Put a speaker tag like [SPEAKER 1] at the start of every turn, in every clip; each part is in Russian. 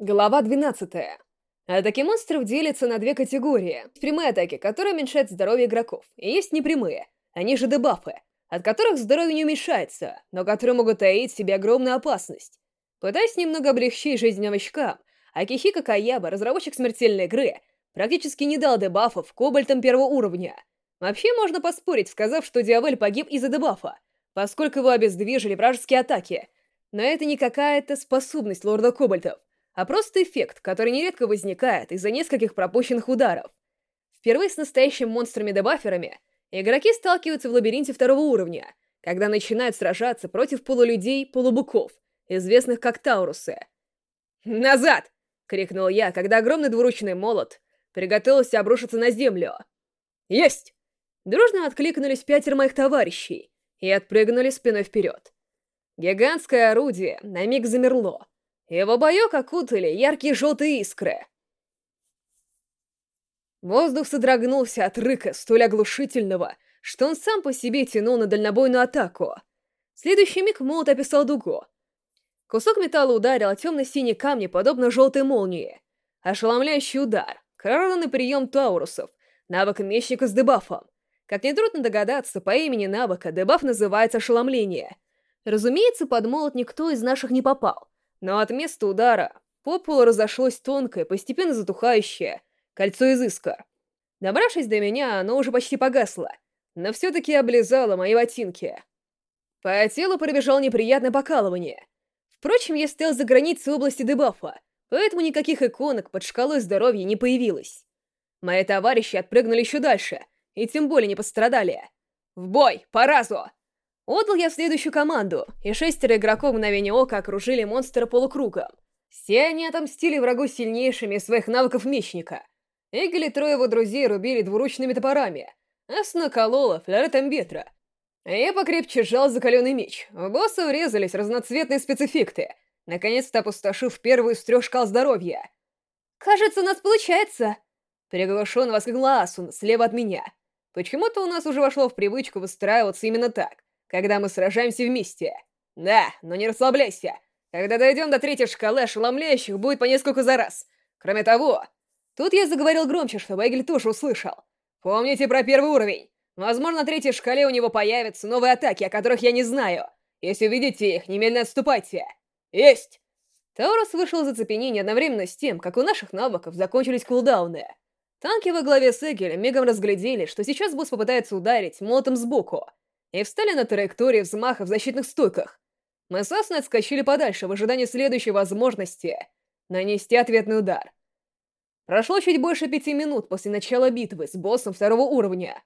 [SPEAKER 1] Глава 12. Атаки монстров делятся на две категории. Прямые атаки, которые уменьшают здоровье игроков, и есть непрямые, они же дебафы, от которых здоровье не уменьшается, но которые могут таить в себе огромную опасность. Пытаясь немного облегчить жизнь новичкам, Акихика Каяба, разработчик смертельной игры, практически не дал дебафов кобальтам первого уровня. Вообще можно поспорить, сказав, что Диавель погиб из-за дебафа, поскольку его обездвижили вражеские атаки. Но это не какая-то способность лорда Кобальтов а просто эффект, который нередко возникает из-за нескольких пропущенных ударов. Впервые с настоящими монстрами-дебаферами игроки сталкиваются в лабиринте второго уровня, когда начинают сражаться против полулюдей-полубыков, известных как Таурусы. «Назад!» — крикнул я, когда огромный двуручный молот приготовился обрушиться на землю. «Есть!» Дружно откликнулись пятеро моих товарищей и отпрыгнули спиной вперед. Гигантское орудие на миг замерло, его боек окутали яркие желтые искры. Воздух содрогнулся от рыка, столь оглушительного, что он сам по себе тянул на дальнобойную атаку. В следующий миг молот описал дугу. Кусок металла ударил о темно-синие камни, подобно желтой молнии. Ошеломляющий удар, коронный прием Таурусов, навык мечника с дебафом. Как нетрудно догадаться, по имени навыка дебаф называется ошеломление. Разумеется, под молот никто из наших не попал, но от места удара по полу разошлось тонкое, постепенно затухающее кольцо из искр. Добравшись до меня, оно уже почти погасло, но все-таки облизало мои ботинки. По телу пробежало неприятное покалывание. Впрочем, я стоял за границей области дебафа, поэтому никаких иконок под шкалой здоровья не появилось. Мои товарищи отпрыгнули еще дальше, и тем более не пострадали. «В бой! По разу!» Отдал я следующую команду, и шестеро игроков мгновение ока окружили монстра полукругом. Все они отомстили врагу сильнейшими из своих навыков мечника. Игорь и трое его друзей рубили двуручными топорами. Асна колола флоретом ветра. Я покрепче сжал закаленный меч. В босса врезались разноцветные спецэффекты, наконец-то опустошив первую из трех шкал здоровья. «Кажется, у нас получается!» Приглашен воскликнула Асун слева от меня. Почему-то у нас уже вошло в привычку выстраиваться именно так когда мы сражаемся вместе. Да, но не расслабляйся. Когда дойдем до третьей шкалы, ошеломляющих будет по несколько за раз. Кроме того, тут я заговорил громче, чтобы Эгель тоже услышал. Помните про первый уровень. Возможно, на третьей шкале у него появятся новые атаки, о которых я не знаю. Если увидите их, немедленно отступайте. Есть! Таурус вышел из оцепенения одновременно с тем, как у наших навыков закончились кулдауны. Танки во главе с Эгелем мигом разглядели, что сейчас босс попытается ударить молотом сбоку, и встали на траектории взмаха в защитных стойках. Мы с Асной отскочили подальше в ожидании следующей возможности нанести ответный удар. Прошло чуть больше пяти минут после начала битвы с боссом второго уровня.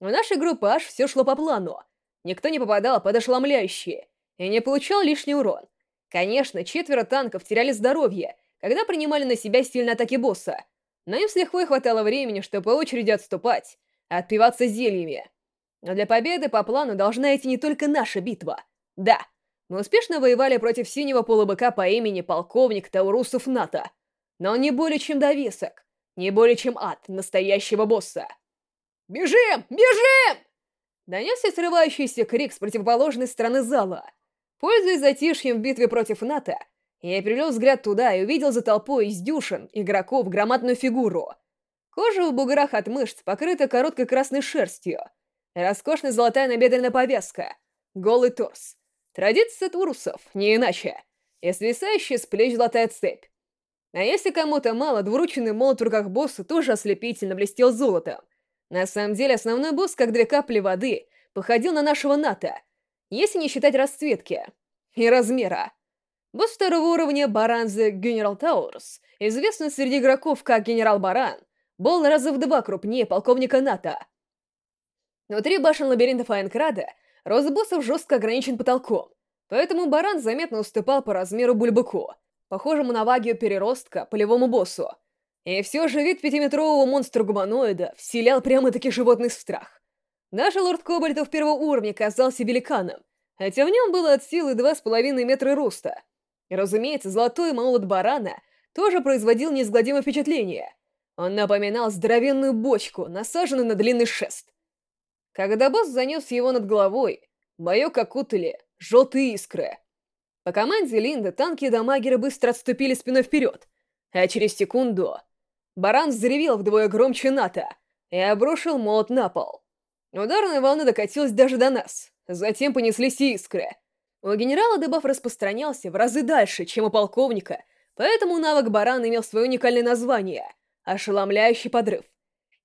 [SPEAKER 1] В нашей группе аж все шло по плану. Никто не попадал под ошеломляющие и не получал лишний урон. Конечно, четверо танков теряли здоровье, когда принимали на себя сильные атаки босса, но им с лихвой хватало времени, чтобы по очереди отступать, отпиваться зельями. Но для победы по плану должна идти не только наша битва. Да, мы успешно воевали против синего полубыка по имени полковник Таурусов НАТО. Но он не более чем довесок, не более чем ад настоящего босса. «Бежим! Бежим!» Донесся срывающийся крик с противоположной стороны зала. Пользуясь затишьем в битве против НАТО, я перевел взгляд туда и увидел за толпой из дюшин игроков громадную фигуру. Кожа в буграх от мышц покрыта короткой красной шерстью, Роскошная золотая набедренная повязка. Голый торс. Традиция турусов, не иначе. И свисающая с плеч золотая цепь. А если кому-то мало, двурученный молот в руках босса тоже ослепительно блестел золотом. На самом деле, основной босс, как две капли воды, походил на нашего НАТО, если не считать расцветки и размера. Босс второго уровня Баранзе Генерал Таурус, известный среди игроков как Генерал Баран, был раза в два крупнее полковника НАТО. Внутри башен лабиринтов Айнкрада рост боссов жестко ограничен потолком, поэтому баран заметно уступал по размеру бульбаку, похожему на вагию переростка полевому боссу. И все же вид пятиметрового монстра-гуманоида вселял прямо-таки животный страх. Даже лорд Кобальтов первого уровня казался великаном, хотя в нем было от силы два с половиной метра роста. И, разумеется, золотой молот барана тоже производил неизгладимое впечатление. Он напоминал здоровенную бочку, насаженную на длинный шест. Когда босс занес его над головой, боек окутали желтые искры. По команде Линда танки и дамагеры быстро отступили спиной вперед, А через секунду баран заревел вдвое громче НАТО и обрушил молот на пол. Ударная волна докатилась даже до нас. Затем понеслись искры. У генерала дебаф распространялся в разы дальше, чем у полковника, поэтому навык баран имел свое уникальное название — «Ошеломляющий подрыв».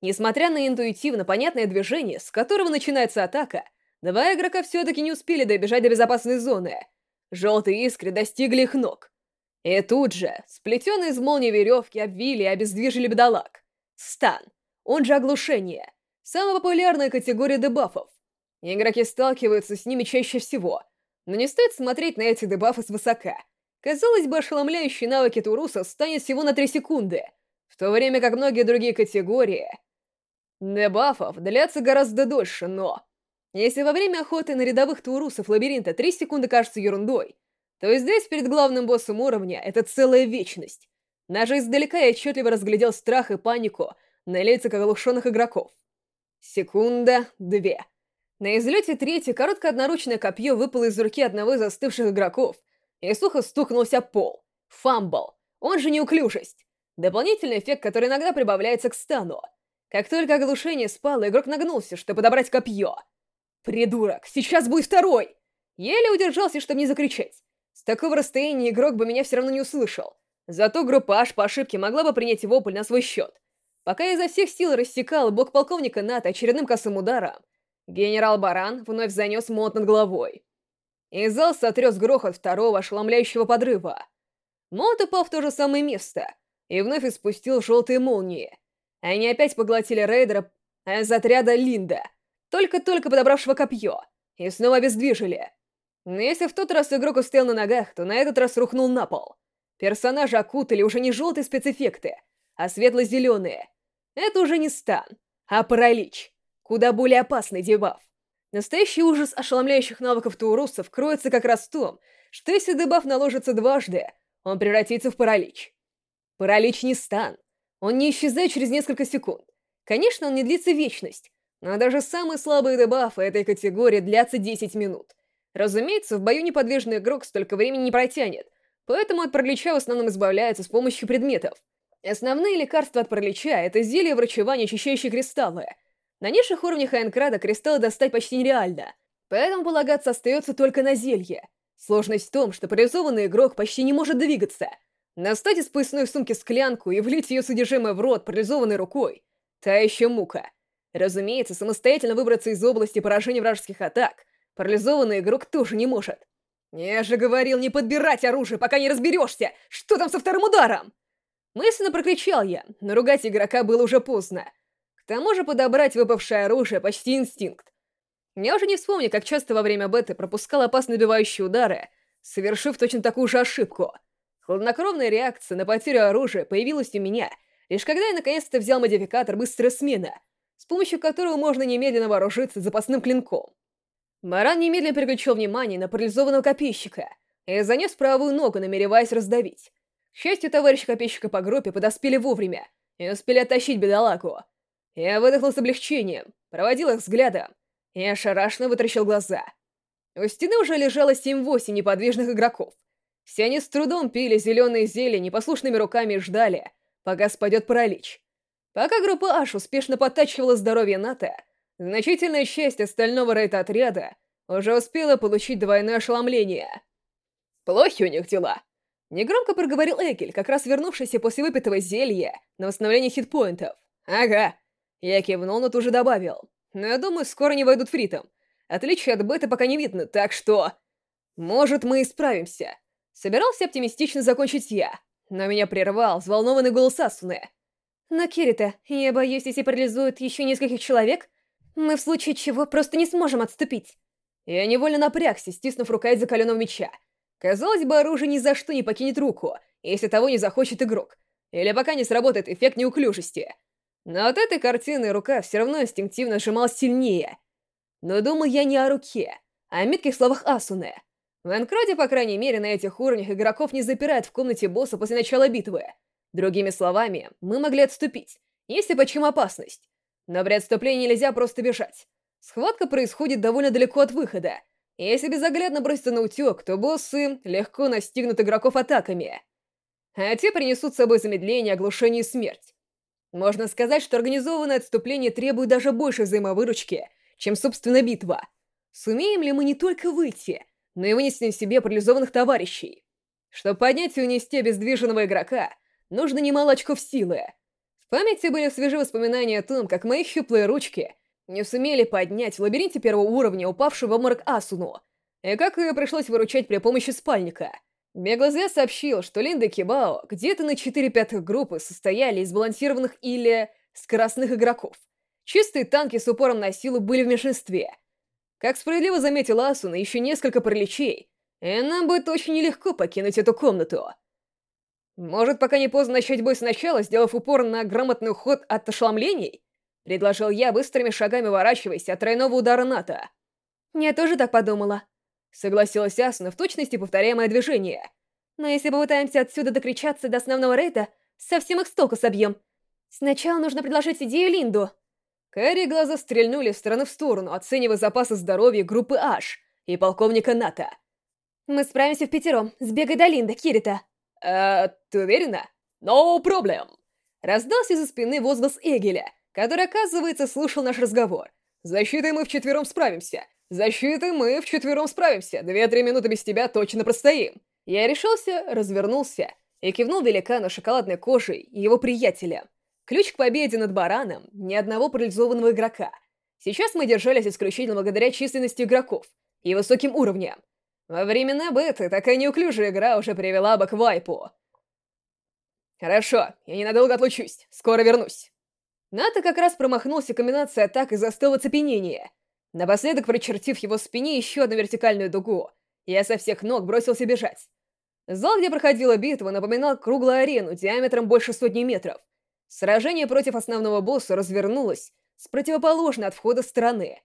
[SPEAKER 1] Несмотря на интуитивно понятное движение, с которого начинается атака, два игрока все-таки не успели добежать до безопасной зоны. Желтые искры достигли их ног. И тут же, сплетенные из молнии веревки, обвили и обездвижили бедолаг. Стан, он же оглушение, самая популярная категория дебафов. Игроки сталкиваются с ними чаще всего, но не стоит смотреть на эти дебафы свысока. Казалось бы, ошеломляющий навыки Туруса станет всего на 3 секунды, в то время как многие другие категории Дебафов длятся гораздо дольше, но... Если во время охоты на рядовых турусов лабиринта 3 секунды кажутся ерундой, то здесь перед главным боссом уровня это целая вечность. Даже издалека я отчетливо разглядел страх и панику на лицах оглушенных игроков. Секунда, две. На излете третье короткое одноручное копье выпало из руки одного из застывших игроков и сухо стукнулся пол. Фамбл, он же неуклюжесть. Дополнительный эффект, который иногда прибавляется к стану — как только оглушение спало, игрок нагнулся, чтобы подобрать копье. «Придурок! Сейчас будет второй!» Еле удержался, чтобы не закричать. С такого расстояния игрок бы меня все равно не услышал. Зато группа H по ошибке могла бы принять вопль на свой счет. Пока я изо всех сил рассекал бок полковника НАТО очередным косым ударом, генерал Баран вновь занес молот над головой. И зал сотряс грохот второго ошеломляющего подрыва. Молот упал в то же самое место и вновь испустил желтые молнии, они опять поглотили рейдера из отряда Линда, только-только подобравшего копье, и снова обездвижили. Но если в тот раз игрок устоял на ногах, то на этот раз рухнул на пол. Персонажи окутали уже не желтые спецэффекты, а светло-зеленые. Это уже не стан, а паралич. Куда более опасный дебаф. Настоящий ужас ошеломляющих навыков таурусов кроется как раз в том, что если дебаф наложится дважды, он превратится в паралич. Паралич не стан, он не исчезает через несколько секунд. Конечно, он не длится вечность, но даже самые слабые дебафы этой категории длятся 10 минут. Разумеется, в бою неподвижный игрок столько времени не протянет, поэтому от паралича в основном избавляется с помощью предметов. Основные лекарства от паралича — это зелье врачевания, очищающие кристаллы. На низших уровнях Айнкрада кристаллы достать почти нереально, поэтому полагаться остается только на зелье. Сложность в том, что парализованный игрок почти не может двигаться — Достать из поясной сумки склянку и влить ее содержимое в рот парализованной рукой — та еще мука. Разумеется, самостоятельно выбраться из области поражения вражеских атак парализованный игрок тоже не может. «Я же говорил не подбирать оружие, пока не разберешься! Что там со вторым ударом?» Мысленно прокричал я, но ругать игрока было уже поздно. К тому же подобрать выпавшее оружие почти инстинкт. Я уже не вспомню, как часто во время беты пропускал опасно добивающие удары, совершив точно такую же ошибку — Хладнокровная реакция на потерю оружия появилась у меня, лишь когда я наконец-то взял модификатор «Быстрая смена», с помощью которого можно немедленно вооружиться запасным клинком. Маран немедленно переключил внимание на парализованного копейщика и занес правую ногу, намереваясь раздавить. К счастью, товарищи копейщика по группе подоспели вовремя и успели оттащить бедолагу. Я выдохнул с облегчением, проводил их взглядом и ошарашенно вытращил глаза. У стены уже лежало 7-8 неподвижных игроков, все они с трудом пили зеленые зелья непослушными руками ждали, пока спадет паралич. Пока группа Аш успешно подтачивала здоровье НАТО, значительная часть остального рейд-отряда уже успела получить двойное ошеломление. «Плохи у них дела», — негромко проговорил Экель, как раз вернувшийся после выпитого зелья на восстановление хитпоинтов. «Ага», — я кивнул, но тут же добавил. «Но я думаю, скоро не войдут фритом. Отличия от бета пока не видно, так что...» «Может, мы и справимся», Собирался оптимистично закончить я, но меня прервал взволнованный голос Асуны. «Но, Кирита, я боюсь, если парализуют еще нескольких человек, мы в случае чего просто не сможем отступить». Я невольно напрягся, стиснув рукоять закаленного меча. Казалось бы, оружие ни за что не покинет руку, если того не захочет игрок. Или пока не сработает эффект неуклюжести. Но от этой картины рука все равно инстинктивно сжималась сильнее. Но думал я не о руке, а о метких словах Асуны. В Энкроде, по крайней мере, на этих уровнях игроков не запирают в комнате босса после начала битвы. Другими словами, мы могли отступить, если почему опасность. Но при отступлении нельзя просто бежать. Схватка происходит довольно далеко от выхода. И если безоглядно броситься на утек, то боссы легко настигнут игроков атаками. а те принесут с собой замедление, оглушение и смерть. Можно сказать, что организованное отступление требует даже больше взаимовыручки, чем, собственно, битва. Сумеем ли мы не только выйти, но и вынести на себе парализованных товарищей? Чтобы поднять и унести обездвиженного игрока, нужно немало очков силы. В памяти были свежие воспоминания о том, как мои щуплые ручки не сумели поднять в лабиринте первого уровня упавшего в обморок Асуну, и как ее пришлось выручать при помощи спальника — Беглый сообщил, что Линда и Кибао где-то на 4 пятых группы состояли из балансированных или скоростных игроков. Чистые танки с упором на силу были в меньшинстве. Как справедливо заметил Асуна, еще несколько параличей, и нам будет очень нелегко покинуть эту комнату. Может, пока не поздно начать бой сначала, сделав упор на грамотный уход от ошеломлений? Предложил я, быстрыми шагами ворачиваясь от тройного удара НАТО.
[SPEAKER 2] Я тоже так подумала.
[SPEAKER 1] Согласилась Асуна в точности повторяемое движение.
[SPEAKER 2] Но если попытаемся отсюда докричаться до основного рейда, совсем их с толку собьем. Сначала нужно предложить идею Линду.
[SPEAKER 1] Кэрри глаза стрельнули в сторону в сторону, оценивая запасы здоровья группы H и полковника НАТО.
[SPEAKER 2] Мы справимся в пятером. Сбегай до Линда, Кирита.
[SPEAKER 1] Э, ты уверена? No problem. Раздался за спины возглас Эгеля, который, оказывается, слушал наш разговор. Защитой мы вчетвером справимся. Защиты мы вчетвером справимся. Две-три минуты без тебя точно простоим. Я решился, развернулся и кивнул великану шоколадной кожей и его приятеля. Ключ к победе над бараном ни одного парализованного игрока. Сейчас мы держались исключительно благодаря численности игроков и высоким уровням. Во времена беты такая неуклюжая игра уже привела бы к вайпу. Хорошо, я ненадолго отлучусь, скоро вернусь. Ната как раз промахнулся комбинацией атак и застыл в оцепенении — Напоследок, прочертив его спине еще одну вертикальную дугу, я со всех ног бросился бежать. Зал, где проходила битва, напоминал круглую арену диаметром больше сотни метров. Сражение против основного босса развернулось с противоположной от входа стороны.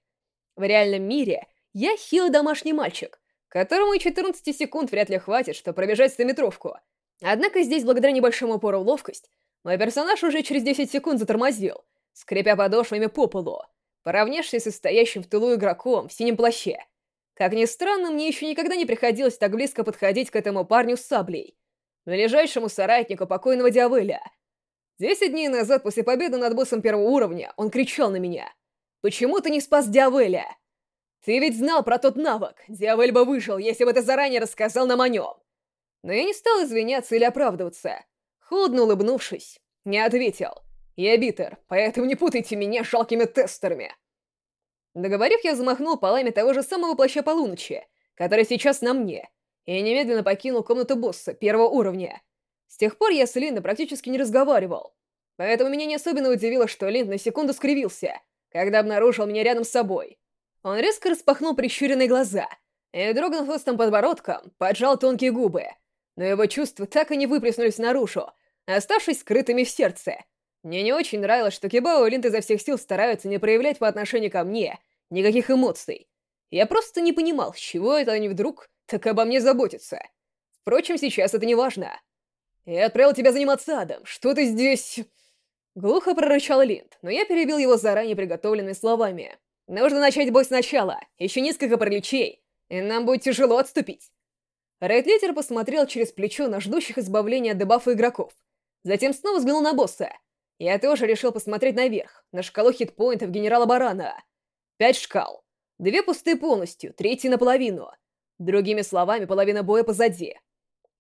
[SPEAKER 1] В реальном мире я хилый домашний мальчик, которому и 14 секунд вряд ли хватит, чтобы пробежать стометровку. Однако здесь, благодаря небольшому упору в ловкость, мой персонаж уже через 10 секунд затормозил, скрипя подошвами по полу поравнявшись со стоящим в тылу игроком в синем плаще. Как ни странно, мне еще никогда не приходилось так близко подходить к этому парню с саблей, ближайшему соратнику покойного Диавеля. Десять дней назад, после победы над боссом первого уровня, он кричал на меня. «Почему ты не спас Диавеля? Ты ведь знал про тот навык. Диавель бы выжил, если бы ты заранее рассказал нам о нем». Но я не стал извиняться или оправдываться. Холодно улыбнувшись, не ответил. Я битер, поэтому не путайте меня с жалкими тестерами. Договорив, я замахнул полами того же самого плаща полуночи, который сейчас на мне, и немедленно покинул комнату босса первого уровня. С тех пор я с Линдой практически не разговаривал, поэтому меня не особенно удивило, что Линд на секунду скривился, когда обнаружил меня рядом с собой. Он резко распахнул прищуренные глаза и, дрогнув толстым подбородком, поджал тонкие губы, но его чувства так и не выплеснулись наружу, оставшись скрытыми в сердце — мне не очень нравилось, что Кибао и Линд изо всех сил стараются не проявлять по отношению ко мне никаких эмоций. Я просто не понимал, с чего это они вдруг так обо мне заботятся. Впрочем, сейчас это не важно. Я отправил тебя заниматься адом. Что ты здесь...» Глухо прорычал Линд, но я перебил его заранее приготовленными словами. «Нужно начать бой сначала. Еще несколько пролечей, и нам будет тяжело отступить». Рейд-лидер посмотрел через плечо на ждущих избавления от дебафа игроков. Затем снова взглянул на босса — я тоже решил посмотреть наверх, на шкалу хитпоинтов генерала Барана. Пять шкал. Две пустые полностью, третья наполовину. Другими словами, половина боя позади.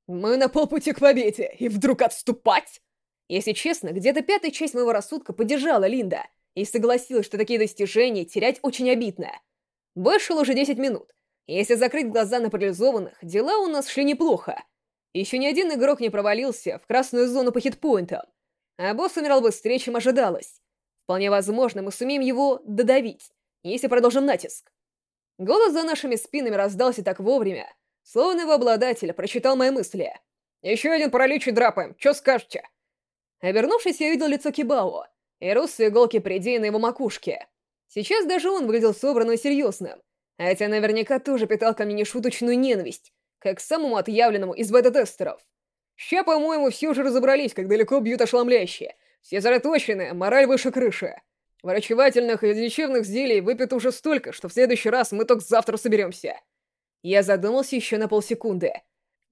[SPEAKER 1] Мы на полпути к победе, и вдруг отступать? Если честно, где-то пятая часть моего рассудка поддержала Линда и согласилась, что такие достижения терять очень обидно. Бой уже 10 минут. Если закрыть глаза на парализованных, дела у нас шли неплохо. Еще ни один игрок не провалился в красную зону по хитпоинтам, а босс умирал быстрее, чем ожидалось. Вполне возможно, мы сумеем его додавить, если продолжим натиск. Голос за нашими спинами раздался так вовремя, словно его обладатель прочитал мои мысли. «Еще один паралич и драпаем, чё скажете?» Обернувшись, я видел лицо Кибао и русые иголки придей на его макушке. Сейчас даже он выглядел собранным и серьезным, хотя наверняка тоже питал ко мне нешуточную ненависть, как к самому отъявленному из бета-тестеров. Ща, по-моему, все уже разобрались, как далеко бьют ошеломляющие. Все зараточены, мораль выше крыши. Врачевательных и лечебных зелий выпито уже столько, что в следующий раз мы только завтра соберемся. Я задумался еще на полсекунды.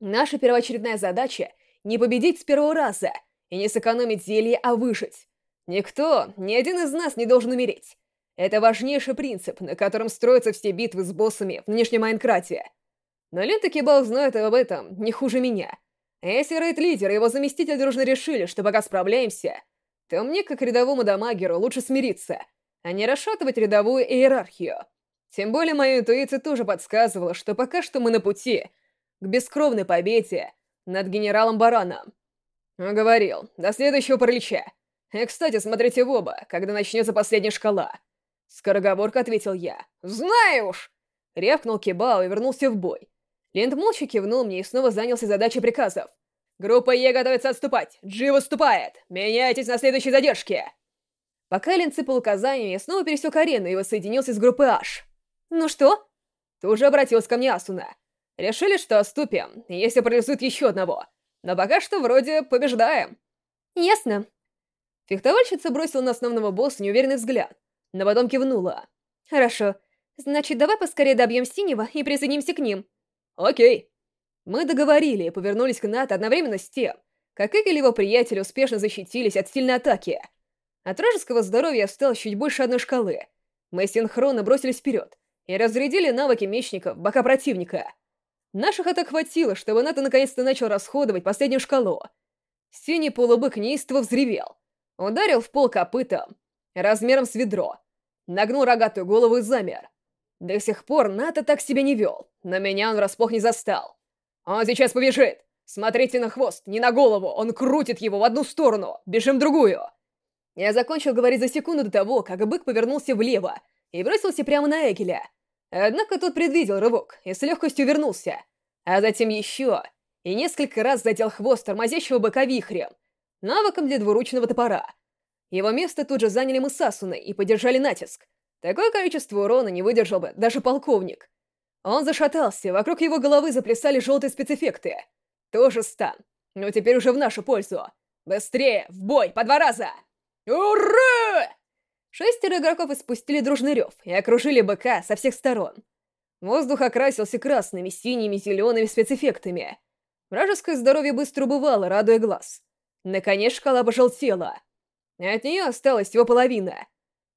[SPEAKER 1] Наша первоочередная задача — не победить с первого раза и не сэкономить зелье, а выжить. Никто, ни один из нас не должен умереть. Это важнейший принцип, на котором строятся все битвы с боссами в нынешнем Майнкрате. Но Лента Кибал знает об этом не хуже меня. А если рейд-лидер и его заместитель дружно решили, что пока справляемся, то мне, как рядовому дамагеру, лучше смириться, а не расшатывать рядовую иерархию. Тем более моя интуиция тоже подсказывала, что пока что мы на пути к бескровной победе над генералом Бараном. Говорил, до следующего паралича. И, кстати, смотрите в оба, когда начнется последняя шкала. Скороговорка ответил я. «Знаю уж!» Рявкнул Кибао и вернулся в бой. Лент молча кивнул мне и снова занялся задачей приказов. «Группа Е готовится отступать! Джи выступает! Меняйтесь на следующей задержке!» Пока Лен сыпал указаниями, я снова пересек арену и воссоединился с группой H. «Ну что?» Тут же обратилась ко мне Асуна. «Решили, что отступим, если парализует еще одного. Но пока что вроде побеждаем».
[SPEAKER 2] «Ясно».
[SPEAKER 1] Фехтовальщица бросила на основного босса неуверенный взгляд, но потом кивнула.
[SPEAKER 2] «Хорошо. Значит, давай поскорее добьем Синего и присоединимся к ним».
[SPEAKER 1] «Окей». Мы договорили и повернулись к Нат одновременно с тем, как Игель и его приятели успешно защитились от сильной атаки. От вражеского здоровья осталось чуть больше одной шкалы. Мы синхронно бросились вперед и разрядили навыки мечника в бока противника. Наших атак хватило, чтобы Ната наконец-то начал расходовать последнюю шкалу. Синий полубык неистово взревел. Ударил в пол копытом, размером с ведро. Нагнул рогатую голову и замер. До сих пор Ната так себя не вел, но меня он врасплох не застал. Он сейчас побежит! Смотрите на хвост, не на голову, он крутит его в одну сторону, бежим в другую. Я закончил говорить за секунду до того, как бык повернулся влево и бросился прямо на Эгеля. Однако тот предвидел рывок и с легкостью вернулся, а затем еще и несколько раз задел хвост тормозящего быка вихрем, навыком для двуручного топора. Его место тут же заняли мы с Асуной и поддержали натиск, Такое количество урона не выдержал бы даже полковник. Он зашатался, вокруг его головы заплясали желтые спецэффекты. Тоже стан, но теперь уже в нашу пользу. Быстрее, в бой, по два раза! Ура! Шестеро игроков испустили дружный рев и окружили быка со всех сторон. Воздух окрасился красными, синими, зелеными спецэффектами. Вражеское здоровье быстро убывало, радуя глаз. Наконец шкала пожелтела. От нее осталась всего половина —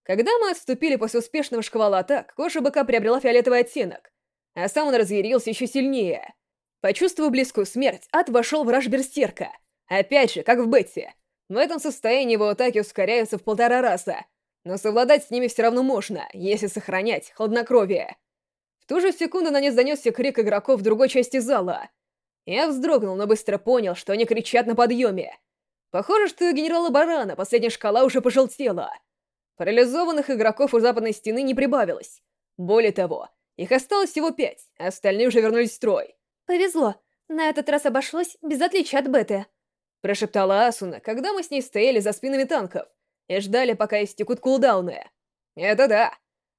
[SPEAKER 1] когда мы отступили после успешного шквала атак, кожа быка приобрела фиолетовый оттенок, а сам он разъярился еще сильнее. Почувствовав близкую смерть, ад вошел в раж берсерка. Опять же, как в Бетте. В этом состоянии его атаки ускоряются в полтора раза, но совладать с ними все равно можно, если сохранять хладнокровие. В ту же секунду на нас донесся крик игроков в другой части зала. Я вздрогнул, но быстро понял, что они кричат на подъеме. Похоже, что у генерала Барана последняя шкала уже пожелтела — Парализованных игроков у западной стены не прибавилось. Более того, их осталось всего пять, а остальные уже вернулись в строй.
[SPEAKER 2] «Повезло. На этот раз обошлось без отличия от беты», —
[SPEAKER 1] прошептала Асуна, когда мы с ней стояли за спинами танков и ждали, пока истекут кулдауны. «Это да».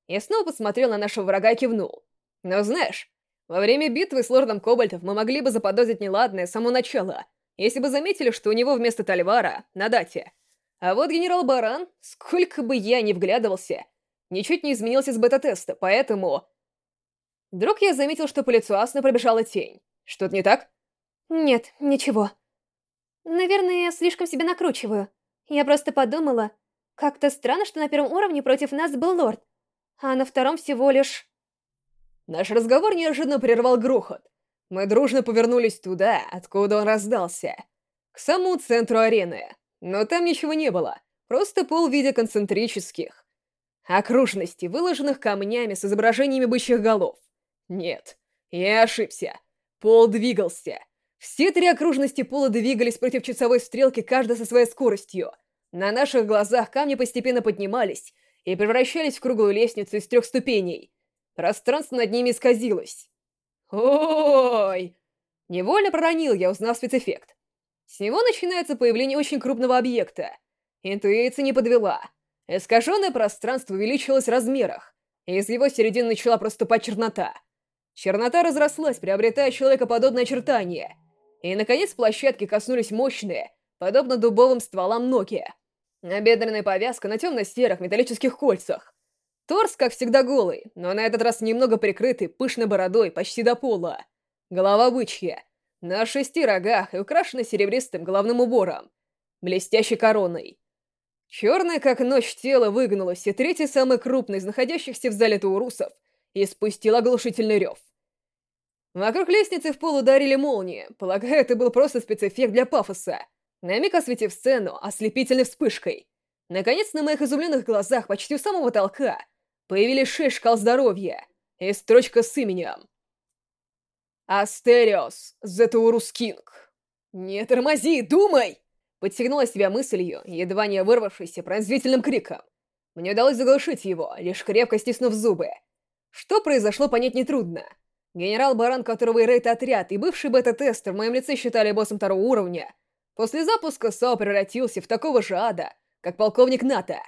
[SPEAKER 1] Я снова посмотрел на нашего врага и кивнул. «Но знаешь, во время битвы с лордом Кобальтов мы могли бы заподозрить неладное с самого начала, если бы заметили, что у него вместо Тальвара на дате а вот генерал Баран, сколько бы я ни вглядывался, ничуть не изменился с бета-теста, поэтому... Вдруг я заметил, что по лицу Асны пробежала тень. Что-то не так?
[SPEAKER 2] Нет, ничего. Наверное, я слишком себя накручиваю. Я просто подумала, как-то странно, что на первом уровне против нас был лорд, а на втором всего лишь...
[SPEAKER 1] Наш разговор неожиданно прервал грохот. Мы дружно повернулись туда, откуда он раздался. К самому центру арены. Но там ничего не было, просто пол в виде концентрических окружностей, выложенных камнями с изображениями бычьих голов. Нет, я ошибся. Пол двигался. Все три окружности пола двигались против часовой стрелки, каждая со своей скоростью. На наших глазах камни постепенно поднимались и превращались в круглую лестницу из трех ступеней. Пространство над ними исказилось. Ой! Невольно проронил я, узнав спецэффект. С него начинается появление очень крупного объекта. Интуиция не подвела. Искаженное пространство увеличилось в размерах, и из его середины начала проступать чернота. Чернота разрослась, приобретая человекоподобное очертание. И, наконец, площадки коснулись мощные, подобно дубовым стволам ноги. Набедренная повязка на темно-серых металлических кольцах. Торс, как всегда, голый, но на этот раз немного прикрытый пышной бородой почти до пола. Голова бычья, на шести рогах и украшена серебристым головным убором, блестящей короной. Черное, как ночь, тело выгнулось, и третий, самый крупный из находящихся в зале таурусов, испустил оглушительный рев. Вокруг лестницы в пол ударили молнии. Полагаю, это был просто спецэффект для пафоса. На миг осветив сцену ослепительной вспышкой. Наконец, на моих изумленных глазах почти у самого толка появились шесть шкал здоровья и строчка с именем. Астериос, Зетаурус Кинг. Не тормози, думай! Подсигнула себя мыслью, едва не вырвавшейся пронзительным криком. Мне удалось заглушить его, лишь крепко стиснув зубы. Что произошло, понять нетрудно. Генерал Баран, которого и рейд-отряд, и бывший бета-тестер в моем лице считали боссом второго уровня, после запуска САО превратился в такого же ада, как полковник НАТО.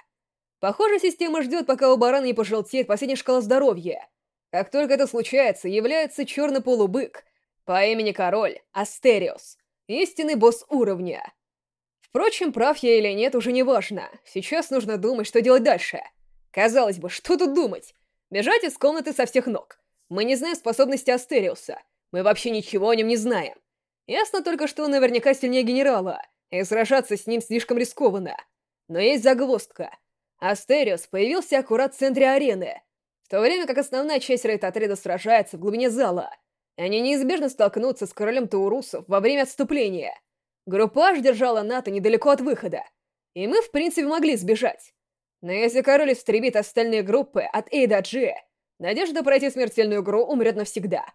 [SPEAKER 1] Похоже, система ждет, пока у Барана не пожелтеет последняя шкала здоровья. Как только это случается, является черный полубык по имени Король Астериус, истинный босс уровня. Впрочем, прав я или нет, уже не важно. Сейчас нужно думать, что делать дальше. Казалось бы, что тут думать? Бежать из комнаты со всех ног. Мы не знаем способности Астериуса. Мы вообще ничего о нем не знаем. Ясно только, что он наверняка сильнее генерала, и сражаться с ним слишком рискованно. Но есть загвоздка. Астериус появился аккурат в центре арены, в то время как основная часть рейд-отряда сражается в глубине зала. Они неизбежно столкнутся с королем Таурусов во время отступления. Группа H держала НАТО недалеко от выхода, и мы, в принципе, могли сбежать. Но если король истребит остальные группы от A до G, надежда пройти смертельную игру умрет навсегда.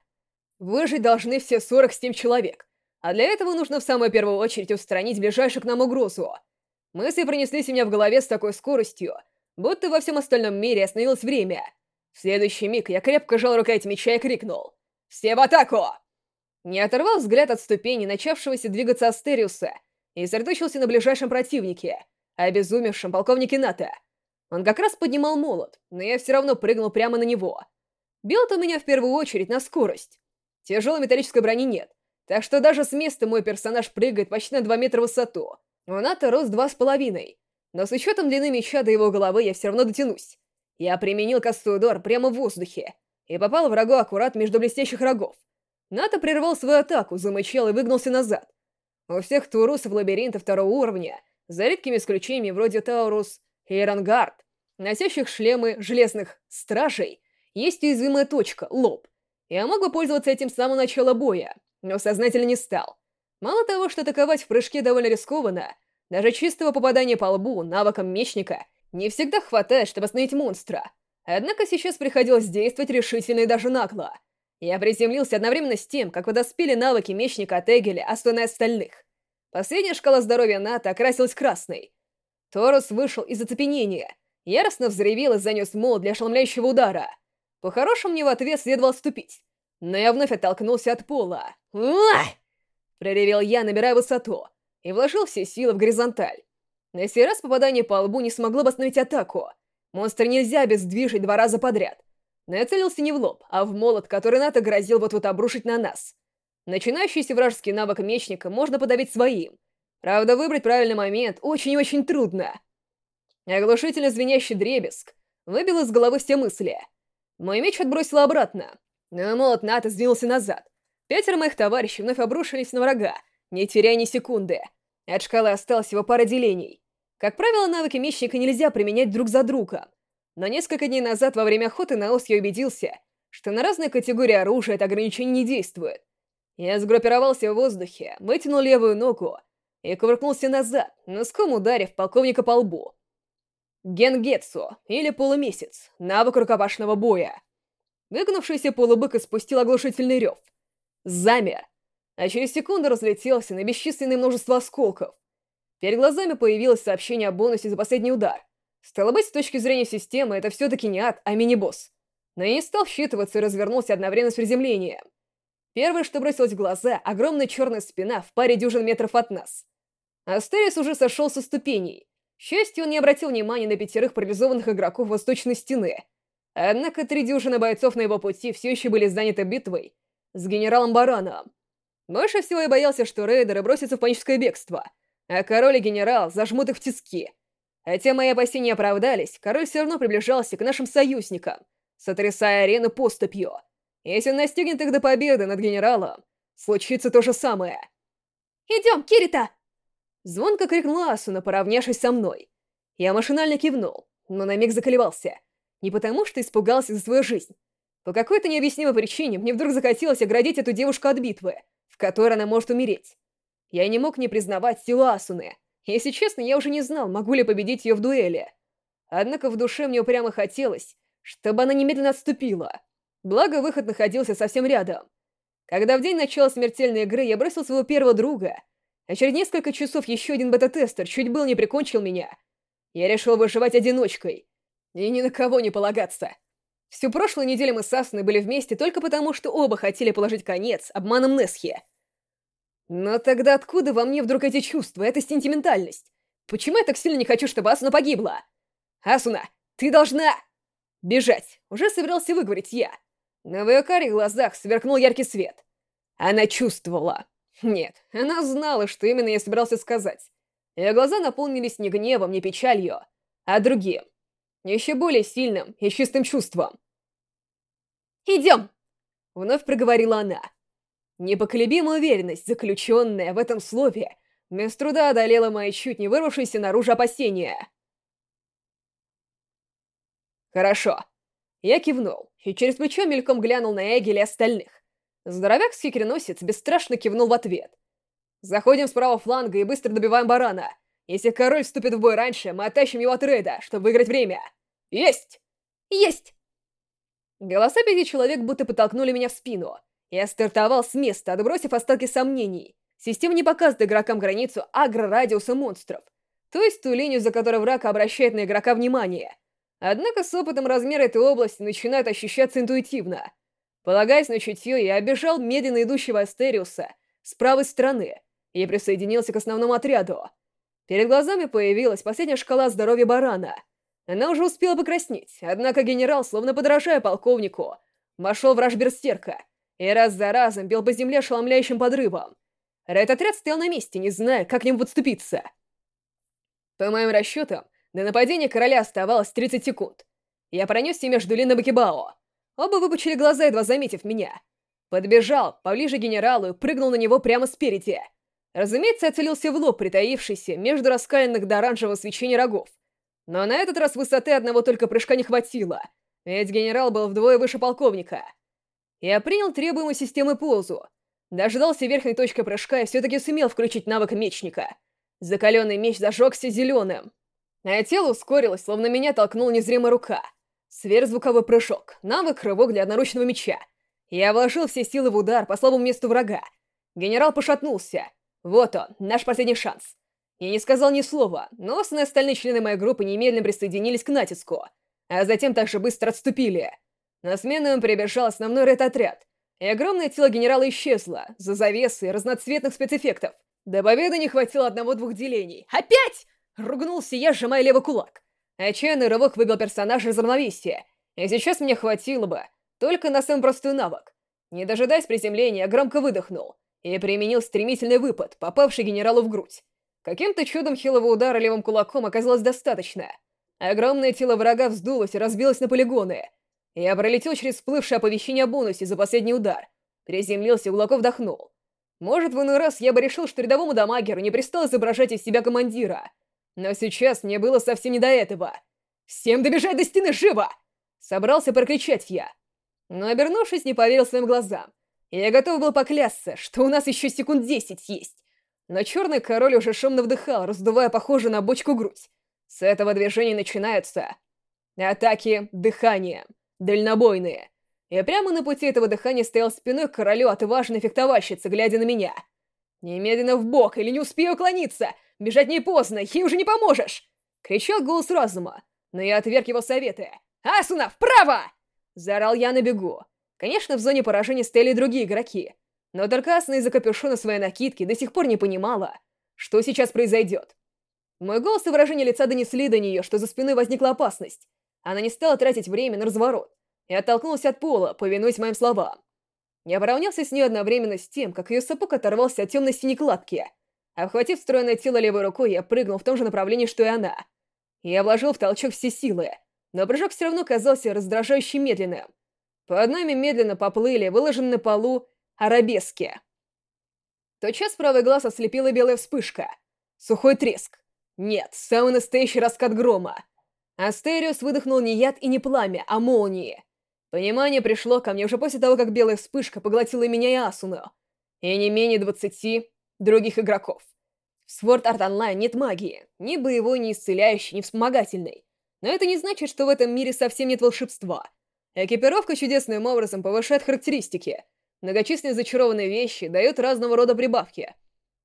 [SPEAKER 1] Выжить должны все 47 человек, а для этого нужно в самую первую очередь устранить ближайшую к нам угрозу. Мысли пронеслись у меня в голове с такой скоростью, будто во всем остальном мире остановилось время. В следующий миг я крепко жал рукоять меча и крикнул «Все в атаку!» Не оторвал взгляд от ступени начавшегося двигаться Астериуса и сосредоточился на ближайшем противнике, обезумевшем полковнике НАТО. Он как раз поднимал молот, но я все равно прыгнул прямо на него. Бил-то меня в первую очередь на скорость. Тяжелой металлической брони нет, так что даже с места мой персонаж прыгает почти на 2 метра в высоту. У НАТО рост два с половиной, но с учетом длины меча до его головы я все равно дотянусь. Я применил косой удар прямо в воздухе и попал врагу аккурат между блестящих рогов. НАТО прервал свою атаку, замычал и выгнулся назад. У всех турусов лабиринта второго уровня, за редкими исключениями вроде Таурус и Эрангард, носящих шлемы железных стражей, есть уязвимая точка — лоб. Я мог бы пользоваться этим с самого начала боя, но сознательно не стал. Мало того, что атаковать в прыжке довольно рискованно, даже чистого попадания по лбу навыком мечника не всегда хватает, чтобы остановить монстра. Однако сейчас приходилось действовать решительно и даже нагло — я приземлился одновременно с тем, как подоспели навыки мечника от Эгеля, остальные остальных. Последняя шкала здоровья НАТО окрасилась красной. Торос вышел из оцепенения, яростно взревел и занес мол для ошеломляющего удара. По-хорошему мне в ответ следовало ступить, но я вновь оттолкнулся от пола. «Уah!» — проревел я, набирая высоту, и вложил все силы в горизонталь. На сей раз попадание по лбу не смогло бы остановить атаку. Монстр нельзя бездвижить два раза подряд. Но я целился не в лоб, а в молот, который НАТО грозил вот-вот обрушить на нас. Начинающийся вражеский навык мечника можно подавить своим. Правда, выбрать правильный момент очень и очень трудно. Оглушительно звенящий дребезг выбил из головы все мысли. Мой меч отбросил обратно, но молот НАТО сдвинулся назад. Пятеро моих товарищей вновь обрушились на врага, не теряя ни секунды. От шкалы осталось всего пара делений. Как правило, навыки мечника нельзя применять друг за другом. Но несколько дней назад во время охоты на ос я убедился, что на разные категории оружия это ограничение не действует. Я сгруппировался в воздухе, вытянул левую ногу и кувыркнулся назад, носком ударив полковника по лбу. Генгетсу, или полумесяц, навык рукопашного боя. Выгнувшийся полубык испустил оглушительный рев. Замер, а через секунду разлетелся на бесчисленное множество осколков. Перед глазами появилось сообщение о бонусе за последний удар. Стало быть, с точки зрения системы, это все-таки не ад, а мини-босс. Но я не стал вчитываться и развернулся одновременно с приземлением. Первое, что бросилось в глаза, огромная черная спина в паре дюжин метров от нас. Астерис уже сошел со ступеней. К счастью, он не обратил внимания на пятерых парализованных игроков восточной стены. Однако три дюжины бойцов на его пути все еще были заняты битвой с генералом Бараном. Больше всего я боялся, что рейдеры бросятся в паническое бегство, а король и генерал зажмут их в тиски — Хотя мои опасения оправдались, король все равно приближался к нашим союзникам, сотрясая арену поступью. Если он настигнет их до победы над генералом, случится то же самое.
[SPEAKER 2] «Идем, Кирита!»
[SPEAKER 1] Звонко крикнула Асуна, поравнявшись со мной. Я машинально кивнул, но на миг заколебался. Не потому, что испугался за свою жизнь. По какой-то необъяснимой причине мне вдруг захотелось оградить эту девушку от битвы, в которой она может умереть. Я не мог не признавать силу Асуны. Если честно, я уже не знал, могу ли победить ее в дуэли. Однако в душе мне упрямо хотелось, чтобы она немедленно отступила. Благо, выход находился совсем рядом. Когда в день начала смертельной игры я бросил своего первого друга, а через несколько часов еще один бета-тестер чуть было не прикончил меня, я решил выживать одиночкой и ни на кого не полагаться. Всю прошлую неделю мы с Асуной были вместе только потому, что оба хотели положить конец обманом Несхи. Но тогда откуда во мне вдруг эти чувства, эта сентиментальность? Почему я так сильно не хочу, чтобы Асуна погибла? Асуна, ты должна... Бежать. Уже собирался выговорить я. Но в ее карих глазах сверкнул яркий свет. Она чувствовала. Нет, она знала, что именно я собирался сказать. Ее глаза наполнились не гневом, не печалью, а другим. Еще более сильным и чистым чувством.
[SPEAKER 2] «Идем!»
[SPEAKER 1] — вновь проговорила она. Непоколебимая уверенность, заключенная в этом слове, без труда одолела мои чуть не вырвавшиеся наружу опасения. «Хорошо». Я кивнул, и через плечо мельком глянул на Эгель и остальных. Здоровяк с хикреносец бесстрашно кивнул в ответ. «Заходим с правого фланга и быстро добиваем барана. Если король вступит в бой раньше, мы оттащим его от рейда, чтобы выиграть время. Есть!»
[SPEAKER 2] «Есть!»
[SPEAKER 1] Голоса пяти человек будто подтолкнули меня в спину. Я стартовал с места, отбросив остатки сомнений. Система не показывает игрокам границу агро-радиуса монстров, то есть ту линию, за которой враг обращает на игрока внимание. Однако с опытом размер этой области начинает ощущаться интуитивно. Полагаясь на чутье, я обежал медленно идущего Астериуса с правой стороны и присоединился к основному отряду. Перед глазами появилась последняя шкала здоровья барана. Она уже успела покраснеть, однако генерал, словно подражая полковнику, вошел в раж-берстерка и раз за разом бил по земле ошеломляющим подрывом. Рейд-отряд стоял на месте, не зная, как к нему подступиться. По моим расчетам, до нападения короля оставалось 30 секунд. Я пронесся между Лин и Бакибао. Оба выпучили глаза, едва заметив меня. Подбежал, поближе к генералу прыгнул на него прямо спереди. Разумеется, отцелился в лоб, притаившийся между раскаленных до оранжевого свечения рогов. Но на этот раз высоты одного только прыжка не хватило, ведь генерал был вдвое выше полковника. Я принял требуемую системой позу, дождался верхней точки прыжка и все-таки сумел включить навык мечника. Закаленный меч зажегся зеленым. А тело ускорилось, словно меня толкнула незримая рука. Сверхзвуковой прыжок, навык рывок для одноручного меча. Я вложил все силы в удар по слабому месту врага. Генерал пошатнулся. Вот он, наш последний шанс. Я не сказал ни слова, но остальные члены моей группы немедленно присоединились к натиску, а затем также быстро отступили. На смену им прибежал основной рейд-отряд, и огромное тело генерала исчезло за завесой разноцветных спецэффектов. До победы не хватило одного-двух делений. «Опять!» — ругнулся я, сжимая левый кулак. Отчаянный рывок выбил персонажа из равновесия, и сейчас мне хватило бы только на самый простой навык. Не дожидаясь приземления, громко выдохнул и применил стремительный выпад, попавший генералу в грудь. Каким-то чудом хилого удара левым кулаком оказалось достаточно. Огромное тело врага вздулось и разбилось на полигоны. Я пролетел через всплывшее оповещение о бонусе за последний удар. Приземлился и глубоко вдохнул. Может, в иной раз я бы решил, что рядовому дамагеру не пристал изображать из себя командира. Но сейчас мне было совсем не до этого. «Всем добежать до стены, живо!» Собрался прокричать я. Но, обернувшись, не поверил своим глазам. Я готов был поклясться, что у нас еще секунд десять есть. Но черный король уже шумно вдыхал, раздувая похожую на бочку грудь. С этого движения начинаются атаки дыханием, дальнобойные. Я прямо на пути этого дыхания стоял спиной к королю отважной фехтовальщицы, глядя на меня. «Немедленно в бок или не успею уклониться! Бежать не поздно, ей уже не поможешь!» Кричал голос разума, но я отверг его советы. «Асуна, вправо!» Заорал я на бегу. Конечно, в зоне поражения стояли другие игроки, но только Асуна из-за капюшона своей накидки до сих пор не понимала, что сейчас произойдет. Мой голос и выражение лица донесли до нее, что за спиной возникла опасность. Она не стала тратить время на разворот и оттолкнулась от пола, повинуясь моим словам. Я поравнялся с ней одновременно с тем, как ее сапог оторвался от темно-синей кладки. Обхватив стройное тело левой рукой, я прыгнул в том же направлении, что и она. Я вложил в толчок все силы, но прыжок все равно казался раздражающе медленным. Под нами медленно поплыли, выложенные на полу, арабески. Тотчас правый глаз ослепила белая вспышка. Сухой треск. Нет, самый настоящий раскат грома. Астериус выдохнул не яд и не пламя, а молнии. Понимание пришло ко мне уже после того, как белая вспышка поглотила меня и Асуну, и не менее двадцати других игроков. В Sword Art Online нет магии, ни боевой, ни исцеляющей, ни вспомогательной. Но это не значит, что в этом мире совсем нет волшебства. Экипировка чудесным образом повышает характеристики. Многочисленные зачарованные вещи дают разного рода прибавки.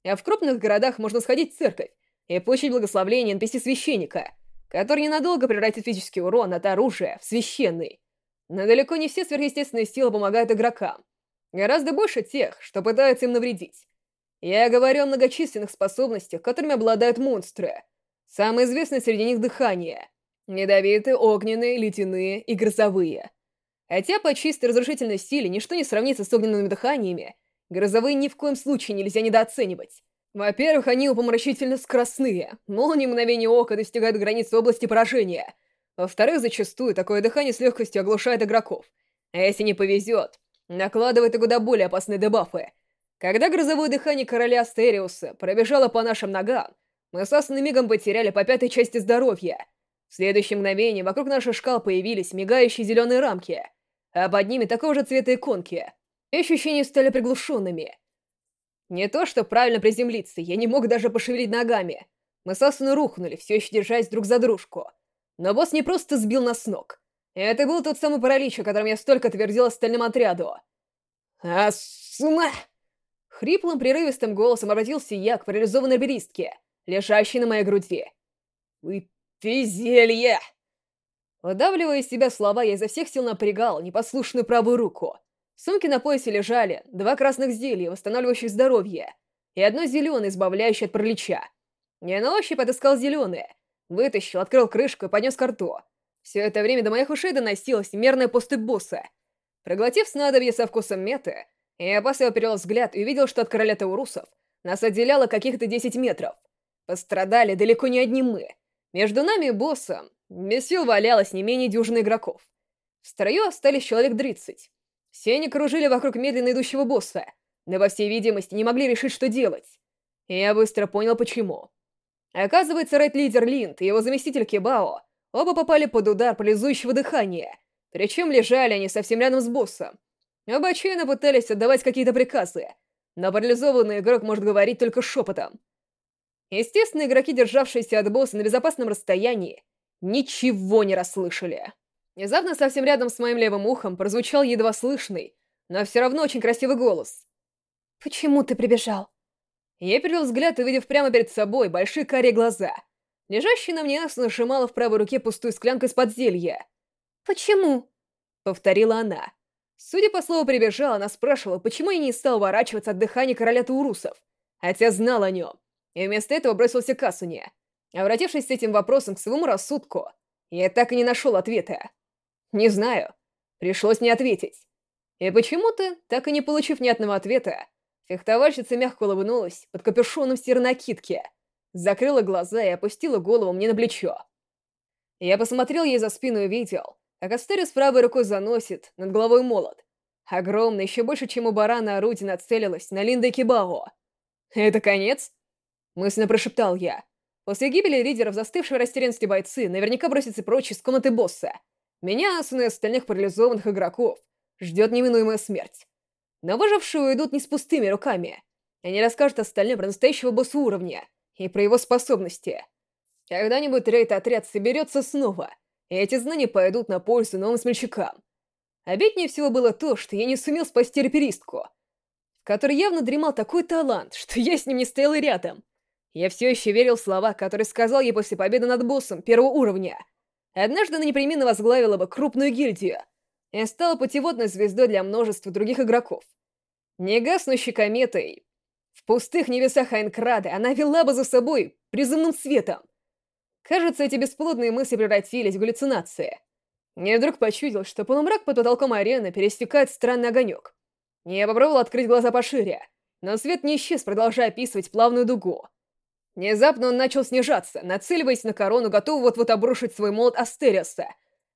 [SPEAKER 1] А в крупных городах можно сходить в церковь и получить благословление NPC-священника, который ненадолго превратит физический урон от оружия в священный. Но далеко не все сверхъестественные силы помогают игрокам. Гораздо больше тех, что пытаются им навредить. Я говорю о многочисленных способностях, которыми обладают монстры. Самые известные среди них дыхание. Ядовитые, огненные, ледяные и грозовые. Хотя по чистой разрушительной силе ничто не сравнится с огненными дыханиями, грозовые ни в коем случае нельзя недооценивать. Во-первых, они упомрачительно скоростные, молнии мгновение ока достигают границы области поражения. Во-вторых, зачастую такое дыхание с легкостью оглушает игроков. А если не повезет, накладывает и куда более опасные дебафы — когда грозовое дыхание короля Астериуса пробежало по нашим ногам, мы с Асаной мигом потеряли по пятой части здоровья. В следующее мгновение вокруг наших шкал появились мигающие зеленые рамки, а под ними такого же цвета иконки. И ощущения стали приглушенными. Не то, что правильно приземлиться, я не мог даже пошевелить ногами. Мы с Асаной рухнули, все еще держась друг за дружку. Но босс не просто сбил нас с ног. Это был тот самый паралич, о котором я столько твердил остальным отряду. «Асуна!» Хриплым, прерывистым голосом обратился я к парализованной беристке, лежащей на моей груди. «Выпей зелье!» Выдавливая из себя слова, я изо всех сил напрягал непослушную правую руку. В сумке на поясе лежали два красных зелья, восстанавливающих здоровье, и одно зеленое, избавляющее от паралича. Я на ощупь отыскал зеленое, вытащил, открыл крышку и поднес ко рту. Все это время до моих ушей доносилась мерная поступь босса. Проглотив снадобье со вкусом меты, я опасливо перевел взгляд и увидел, что от короля Таурусов нас отделяло каких-то 10 метров. Пострадали далеко не одни мы. Между нами и боссом без сил валялось не менее дюжины игроков. В строю остались человек 30. Все они кружили вокруг медленно идущего босса, но, во всей видимости, не могли решить, что делать. И я быстро понял, почему. Оказывается, рейд-лидер Линд и его заместитель Кибао оба попали под удар полизующего дыхания, причем лежали они совсем рядом с боссом, Оба отчаянно пытались отдавать какие-то приказы, но парализованный игрок может говорить только шепотом. Естественно, игроки, державшиеся от босса на безопасном расстоянии, ничего не расслышали. Внезапно совсем рядом с моим левым ухом прозвучал едва слышный, но все равно очень красивый голос.
[SPEAKER 2] «Почему ты прибежал?»
[SPEAKER 1] Я перевел взгляд, увидев прямо перед собой большие карие глаза. Лежащий на мне Асуна сжимала в правой руке пустую склянку из-под зелья.
[SPEAKER 2] «Почему?»
[SPEAKER 1] — повторила она. Судя по слову «прибежал», она спрашивала, почему я не стал ворачиваться от дыхания короля Таурусов, хотя знал о нем, и вместо этого бросился к Асуне. Обратившись с этим вопросом к своему рассудку, я так и не нашел ответа. Не знаю. Пришлось не ответить. И почему-то, так и не получив ни одного ответа, фехтовальщица мягко улыбнулась под капюшоном серонакидки, закрыла глаза и опустила голову мне на плечо. Я посмотрел ей за спину и видел, как Астерис правой рукой заносит над головой молот. Огромный, еще больше, чем у барана орудие нацелилось на Линда Кибао. «Это конец?» — мысленно прошептал я. После гибели лидеров застывшие в растерянности бойцы наверняка бросятся прочь из комнаты босса. Меня, Асуны и остальных парализованных игроков ждет неминуемая смерть. Но выжившие уйдут не с пустыми руками. Они расскажут остальным про настоящего босса уровня и про его способности. Когда-нибудь рейд-отряд соберется снова — эти знания пойдут на пользу новым смельчакам. Обиднее всего было то, что я не сумел спасти раперистку, в которой явно дремал такой талант, что я с ним не стоял рядом. Я все еще верил в слова, которые сказал ей после победы над боссом первого уровня. Однажды она непременно возглавила бы крупную гильдию и стала путеводной звездой для множества других игроков. Не гаснущей кометой, в пустых небесах Айнкрада она вела бы за собой призывным светом, Кажется, эти бесплодные мысли превратились в галлюцинации. Я вдруг почудил, что полумрак под потолком арены пересекает странный огонек. Я попробовал открыть глаза пошире, но свет не исчез, продолжая описывать плавную дугу. Внезапно он начал снижаться, нацеливаясь на корону, готовый вот-вот обрушить свой молот Астериоса.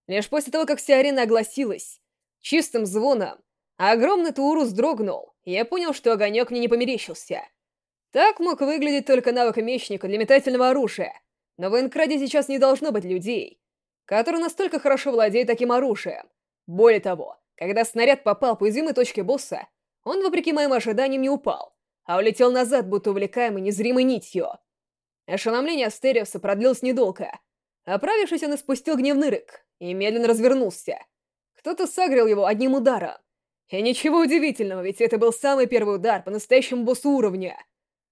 [SPEAKER 1] Лишь после того, как вся арена огласилась, чистым звоном, Огромный Таурус дрогнул, и я понял, что огонек мне не померещился. Так мог выглядеть только навык мечника для метательного оружия, но в Инкраде сейчас не должно быть людей, которые настолько хорошо владеют таким оружием. Более того, когда снаряд попал по уязвимой точке босса, он, вопреки моим ожиданиям, не упал, а улетел назад, будто увлекаемый незримой нитью. Ошеломление Астериуса продлилось недолго. Оправившись, он испустил гневный рык и медленно развернулся. Кто-то согрел его одним ударом. И ничего удивительного, ведь это был самый первый удар по настоящему боссу уровня.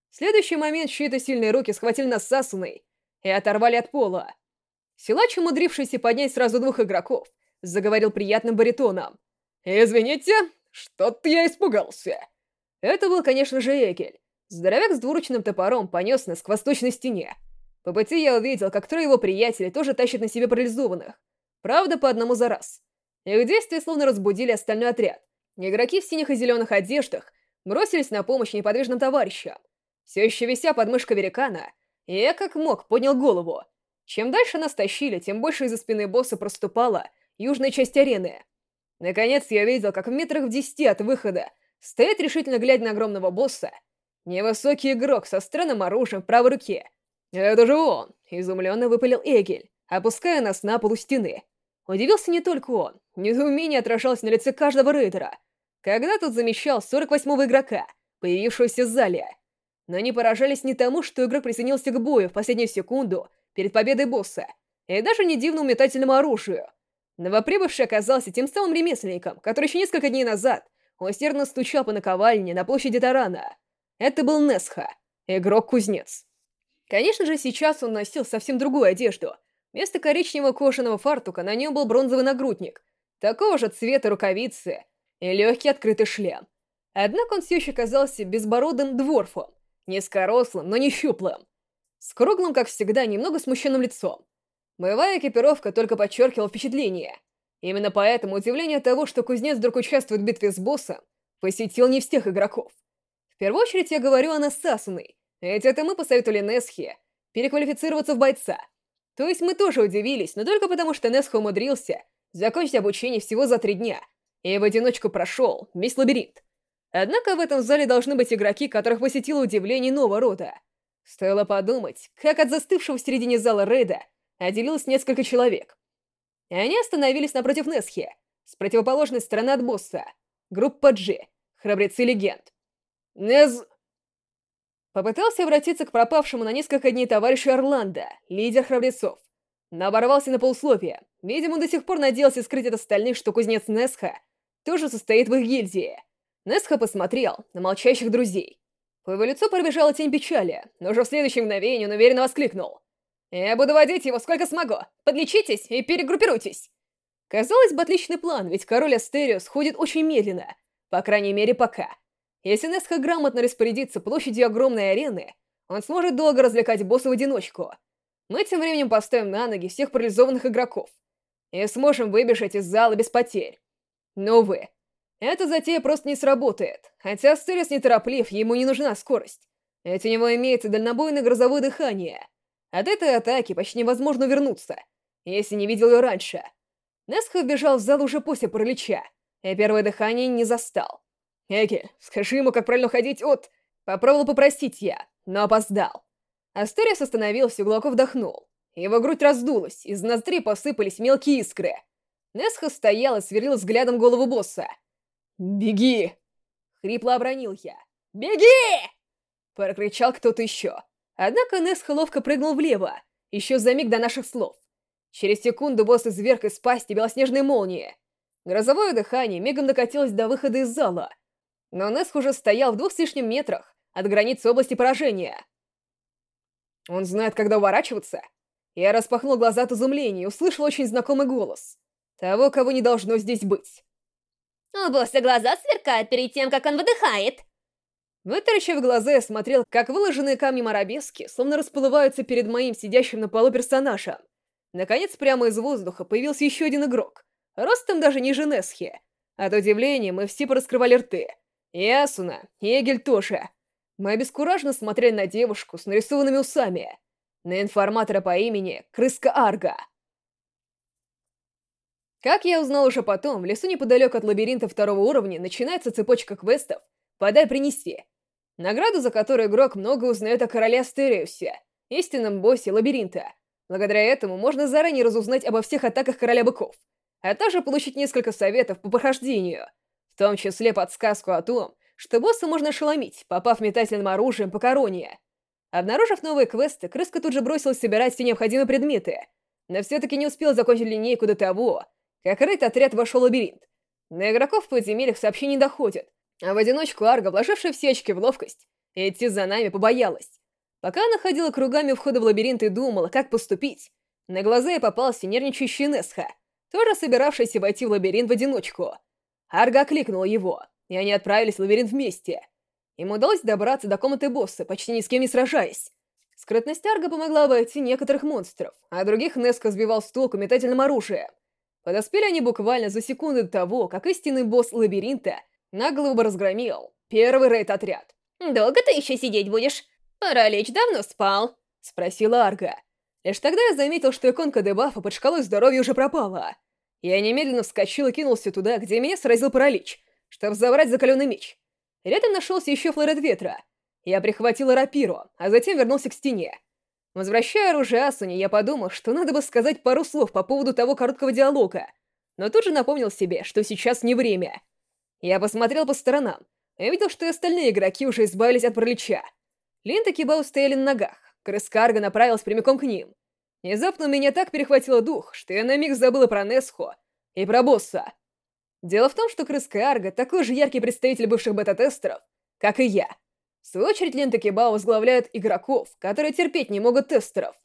[SPEAKER 1] В следующий момент чьи-то сильные руки схватили нас Сасуной и оторвали от пола. Силач, умудрившийся поднять сразу двух игроков, заговорил приятным баритоном. «Извините, что-то я испугался». Это был, конечно же, Экель. Здоровяк с двуручным топором понес нас к восточной стене. По пути я увидел, как трое его приятелей тоже тащат на себе парализованных. Правда, по одному за раз. Их действия словно разбудили остальной отряд. Игроки в синих и зеленых одеждах бросились на помощь неподвижным товарищам. Все еще вися под мышкой великана, я как мог поднял голову. Чем дальше нас тащили, тем больше из-за спины босса проступала южная часть арены. Наконец я видел, как в метрах в десяти от выхода стоит решительно глядя на огромного босса невысокий игрок со странным оружием в правой руке. «Это же он!» — изумленно выпалил Эгель, опуская нас на полу стены. Удивился не только он. Недоумение отражалось на лице каждого рейдера, когда тот замечал 48-го игрока, появившегося в зале. Но они поражались не тому, что игрок присоединился к бою в последнюю секунду перед победой босса, и даже не дивному метательному оружию. Новоприбывший оказался тем самым ремесленником, который еще несколько дней назад усердно стучал по наковальне на площади Тарана. Это был Несха, игрок-кузнец. Конечно же, сейчас он носил совсем другую одежду. Вместо коричневого кожаного фартука на нем был бронзовый нагрудник, такого же цвета рукавицы и легкий открытый шлем. Однако он все еще казался безбородым дворфом, низкорослым, но не щуплым, с круглым, как всегда, немного смущенным лицом. Боевая экипировка только подчеркивала впечатление. Именно поэтому удивление того, что кузнец вдруг участвует в битве с боссом, посетил не всех игроков. В первую очередь я говорю о нас ведь это мы посоветовали Несхе переквалифицироваться в бойца. То есть мы тоже удивились, но только потому, что Несха умудрился закончить обучение всего за три дня, и в одиночку прошел весь лабиринт. Однако в этом зале должны быть игроки, которых посетило удивление нового рода. Стоило подумать, как от застывшего в середине зала рейда отделилось несколько человек. Они остановились напротив Несхи, с противоположной стороны от босса. Группа G, храбрецы легенд. Нез... Попытался обратиться к пропавшему на несколько дней товарищу Орландо, лидер храбрецов. Но оборвался на полусловие. Видимо, до сих пор надеялся скрыть от остальных, что кузнец Несха тоже состоит в их гильдии. Несха посмотрел на молчащих друзей. По его лицу пробежала тень печали, но уже в следующем мгновении он уверенно воскликнул. «Я буду водить его сколько смогу! Подлечитесь и перегруппируйтесь!» Казалось бы, отличный план, ведь король Астериус ходит очень медленно, по крайней мере, пока. Если Несха грамотно распорядится площадью огромной арены, он сможет долго развлекать босса в одиночку. Мы тем временем поставим на ноги всех парализованных игроков и сможем выбежать из зала без потерь. Но, увы, эта затея просто не сработает, хотя Астерис нетороплив, ему не нужна скорость. Ведь у него имеется дальнобойное грозовое дыхание. От этой атаки почти невозможно вернуться, если не видел ее раньше. Несха вбежал в зал уже после паралича, и первое дыхание не застал. «Эки, скажи ему, как правильно ходить от...» Попробовал попросить я, но опоздал. Астерис остановился и глубоко вдохнул. Его грудь раздулась, из ноздри посыпались мелкие искры. Несха стоял и сверлил взглядом голову босса. «Беги!» — хрипло обронил я. «Беги!» — прокричал кто-то еще. Однако Несха ловко прыгнул влево, еще за миг до наших слов. Через секунду босс изверг из пасти белоснежной молнии. Грозовое дыхание мигом докатилось до выхода из зала — но Несх уже стоял в двух с лишним метрах от границы области поражения. Он знает, когда уворачиваться. Я распахнул глаза от изумления и услышал очень знакомый голос. Того, кого не должно здесь быть.
[SPEAKER 2] У босса глаза сверкают перед тем, как он выдыхает.
[SPEAKER 1] Вытаращив глаза, я смотрел, как выложенные камнем арабески словно расплываются перед моим сидящим на полу персонажем. Наконец, прямо из воздуха появился еще один игрок. Ростом даже ниже Несхи. От удивления мы все пораскрывали рты. Ясуна, Егель тоже. Мы обескураженно смотрели на девушку с нарисованными усами, на информатора по имени Крыска Арга. Как я узнал уже потом, в лесу неподалеку от лабиринта второго уровня начинается цепочка квестов «Подай, принеси», награду за которую игрок много узнает о короле Астериусе, истинном боссе лабиринта. Благодаря этому можно заранее разузнать обо всех атаках короля быков, а также получить несколько советов по прохождению, в том числе подсказку о том, что босса можно ошеломить, попав метательным оружием по короне. Обнаружив новые квесты, крыска тут же бросилась собирать все необходимые предметы, но все-таки не успел закончить линейку до того, как рейд отряд вошел в лабиринт. На игроков в подземельях сообщений доходят, а в одиночку Арга, вложившая все очки в ловкость, идти за нами побоялась. Пока она ходила кругами у входа в лабиринт и думала, как поступить, на глаза ей попался нервничающий Несха, тоже собиравшийся войти в лабиринт в одиночку. Арга окликнула его, и они отправились в лабиринт вместе. Им удалось добраться до комнаты босса, почти ни с кем не сражаясь. Скрытность Арга помогла обойти некоторых монстров, а других Неска сбивал с толку метательным оружием. Подоспели они буквально за секунды до того, как истинный босс лабиринта нагло разгромил первый рейд-отряд.
[SPEAKER 2] «Долго ты еще сидеть будешь? Паралич давно спал?»
[SPEAKER 1] — спросила Арга. Лишь тогда я заметил, что иконка дебафа под шкалой здоровья уже пропала. Я немедленно вскочил и кинулся туда, где меня сразил паралич, чтобы забрать закаленный меч. Рядом нашелся еще флорет ветра. Я прихватил рапиру, а затем вернулся к стене. Возвращая оружие Асуни, я подумал, что надо бы сказать пару слов по поводу того короткого диалога, но тут же напомнил себе, что сейчас не время. Я посмотрел по сторонам и увидел, что и остальные игроки уже избавились от паралича. Линта и Кибау стояли на ногах, крыскарга направилась прямиком к ним. Внезапно меня так перехватило дух, что я на миг забыла про Несхо и про босса. Дело в том, что Арга такой же яркий представитель бывших бета-тестеров, как и я. В свою очередь Лента Кибао возглавляет игроков, которые терпеть не могут тестеров.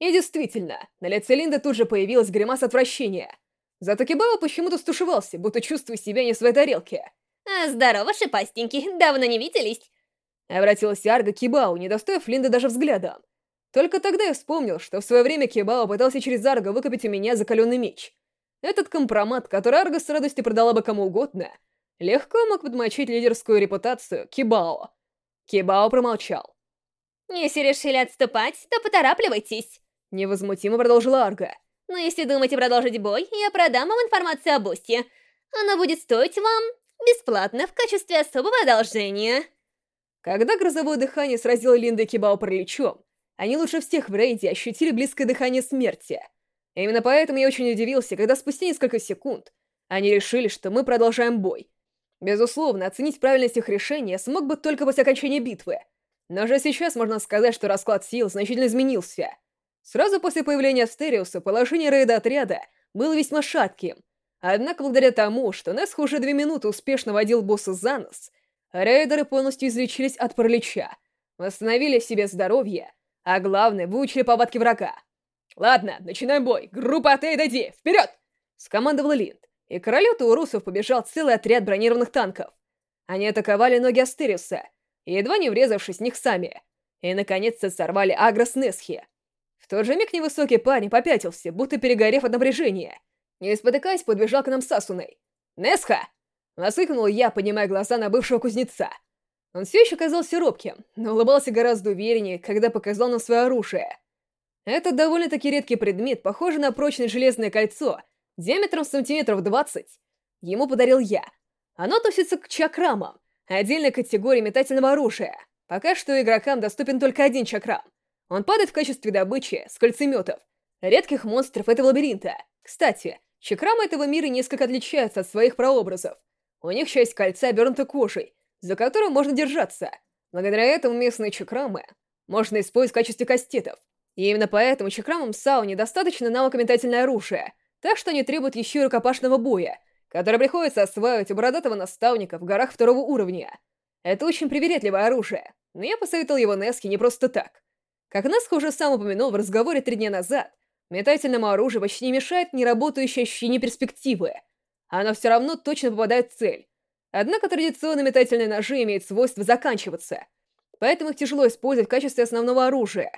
[SPEAKER 1] И действительно, на лице Линды тут же появилась гримаса отвращения. Зато Кибао почему-то стушевался, будто чувствуя себя не в своей тарелке.
[SPEAKER 2] А, «Здорово, шипастенький, давно не виделись?»
[SPEAKER 1] Обратилась Арга к Кибао, не достоив Линды даже взглядом. Только тогда я вспомнил, что в свое время Кибао пытался через Арга выкупить у меня закаленный меч. Этот компромат, который Арга с радостью продала бы кому угодно, легко мог подмочить лидерскую репутацию Кибао. Кибао промолчал.
[SPEAKER 2] «Если решили отступать, то поторапливайтесь», —
[SPEAKER 1] невозмутимо продолжила Арга.
[SPEAKER 2] «Но если думаете продолжить бой, я продам вам информацию об Усте. Она будет стоить вам бесплатно в качестве особого одолжения».
[SPEAKER 1] Когда грозовое дыхание сразило Линда и Кибао параличом, они лучше всех в рейде ощутили близкое дыхание смерти. именно поэтому я очень удивился, когда спустя несколько секунд они решили, что мы продолжаем бой. Безусловно, оценить правильность их решения смог бы только после окончания битвы. Но уже сейчас можно сказать, что расклад сил значительно изменился. Сразу после появления Астериуса положение рейда отряда было весьма шатким. Однако благодаря тому, что Несха уже две минуты успешно водил босса за нос, рейдеры полностью излечились от паралича, восстановили себе здоровье, а главное, выучили повадки врага. «Ладно, начинаем бой! Группа от A до! Вперед!» — скомандовал Линд и к королю Таурусов побежал целый отряд бронированных танков. Они атаковали ноги Астериуса, едва не врезавшись в них сами, и, наконец-то, сорвали Агрос Несхи. В тот же миг невысокий парень попятился, будто перегорев от напряжения, и, спотыкаясь, подбежал к нам Сасуной. «Несха!» — воскликнул я, поднимая глаза на бывшего кузнеца. Он все еще казался робким, но улыбался гораздо увереннее, когда показал нам свое оружие. Это довольно-таки редкий предмет, похожий на прочное железное кольцо — диаметром сантиметров 20, ему подарил я. Оно относится к чакрамам, отдельной категории метательного оружия. Пока что игрокам доступен только один чакрам. Он падает в качестве добычи с кольцеметов, редких монстров этого лабиринта. Кстати, чакрамы этого мира несколько отличаются от своих прообразов. У них часть кольца обернута кожей, за которую можно держаться. Благодаря этому местные чакрамы можно использовать в качестве кастетов. И именно поэтому чакрамам САУ недостаточно навыка метательное оружие — так что они требуют еще и рукопашного боя, который приходится осваивать у бородатого наставника в горах второго уровня. Это очень привередливое оружие, но я посоветовал его Неске не просто так. Как Неска уже сам упомянул в разговоре три дня назад, метательному оружию почти не мешает неработающее ощущение перспективы. Оно все равно точно попадает в цель. Однако традиционные метательные ножи имеют свойство заканчиваться, поэтому их тяжело использовать в качестве основного оружия.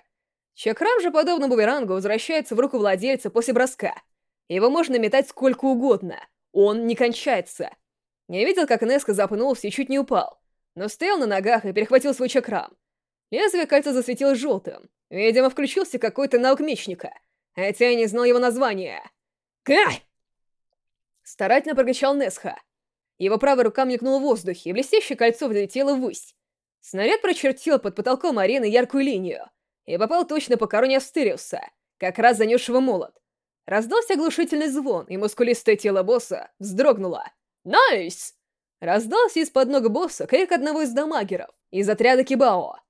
[SPEAKER 1] Чакрам же, подобно бумерангу, возвращается в руку владельца после броска — его можно метать сколько угодно. Он не кончается. Я видел, как Неска запнулся и чуть не упал, но стоял на ногах и перехватил свой чакрам. Лезвие кольца засветилось желтым. Видимо, включился какой-то навык мечника, хотя я не знал его названия. «Кай!» Старательно прокричал Несха. Его правая рука мелькнула в воздухе, и блестящее кольцо взлетело ввысь. Снаряд прочертил под потолком арены яркую линию и попал точно по короне Астериуса, как раз занесшего молот. Раздался оглушительный звон, и мускулистое тело босса вздрогнуло. «Nice!» Раздался из-под ног босса крик одного из дамагеров, из отряда Кибао.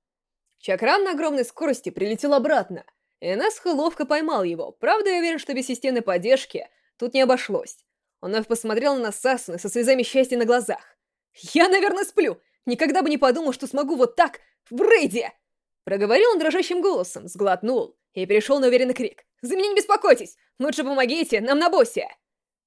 [SPEAKER 1] Чакрам на огромной скорости прилетел обратно, и Несха ловко поймал его. Правда, я уверен, что без системной поддержки тут не обошлось. Он вновь посмотрел на Сасуны со слезами счастья на глазах. «Я, наверное, сплю! Никогда бы не подумал, что смогу вот так, в рейде!» Проговорил он дрожащим голосом, сглотнул и перешел на уверенный крик. «За меня не беспокойтесь! Лучше помогите, нам на боссе!»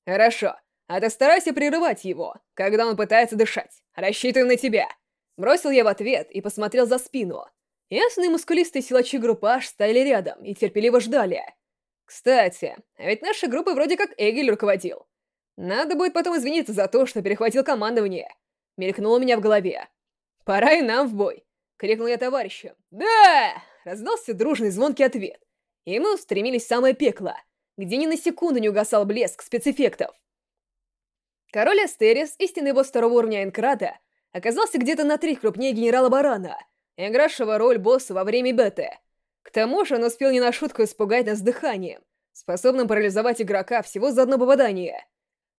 [SPEAKER 1] «Хорошо, а ты старайся прерывать его, когда он пытается дышать. Рассчитываю на тебя!» Бросил я в ответ и посмотрел за спину. Ясные мускулистые силачи группы H стояли рядом и терпеливо ждали. Кстати, а ведь наша группа вроде как Эгель руководил. Надо будет потом извиниться за то, что перехватил командование. Мелькнуло у меня в голове. «Пора и нам в бой!» — крикнул я товарищу. «Да!» — раздался дружный звонкий ответ. И мы устремились в самое пекло, где ни на секунду не угасал блеск спецэффектов. Король Астерис, истинный босс второго уровня Энкрата, оказался где-то на три крупнее генерала Барана, игравшего роль босса во время беты. К тому же он успел не на шутку испугать нас дыханием, способным парализовать игрока всего за одно попадание.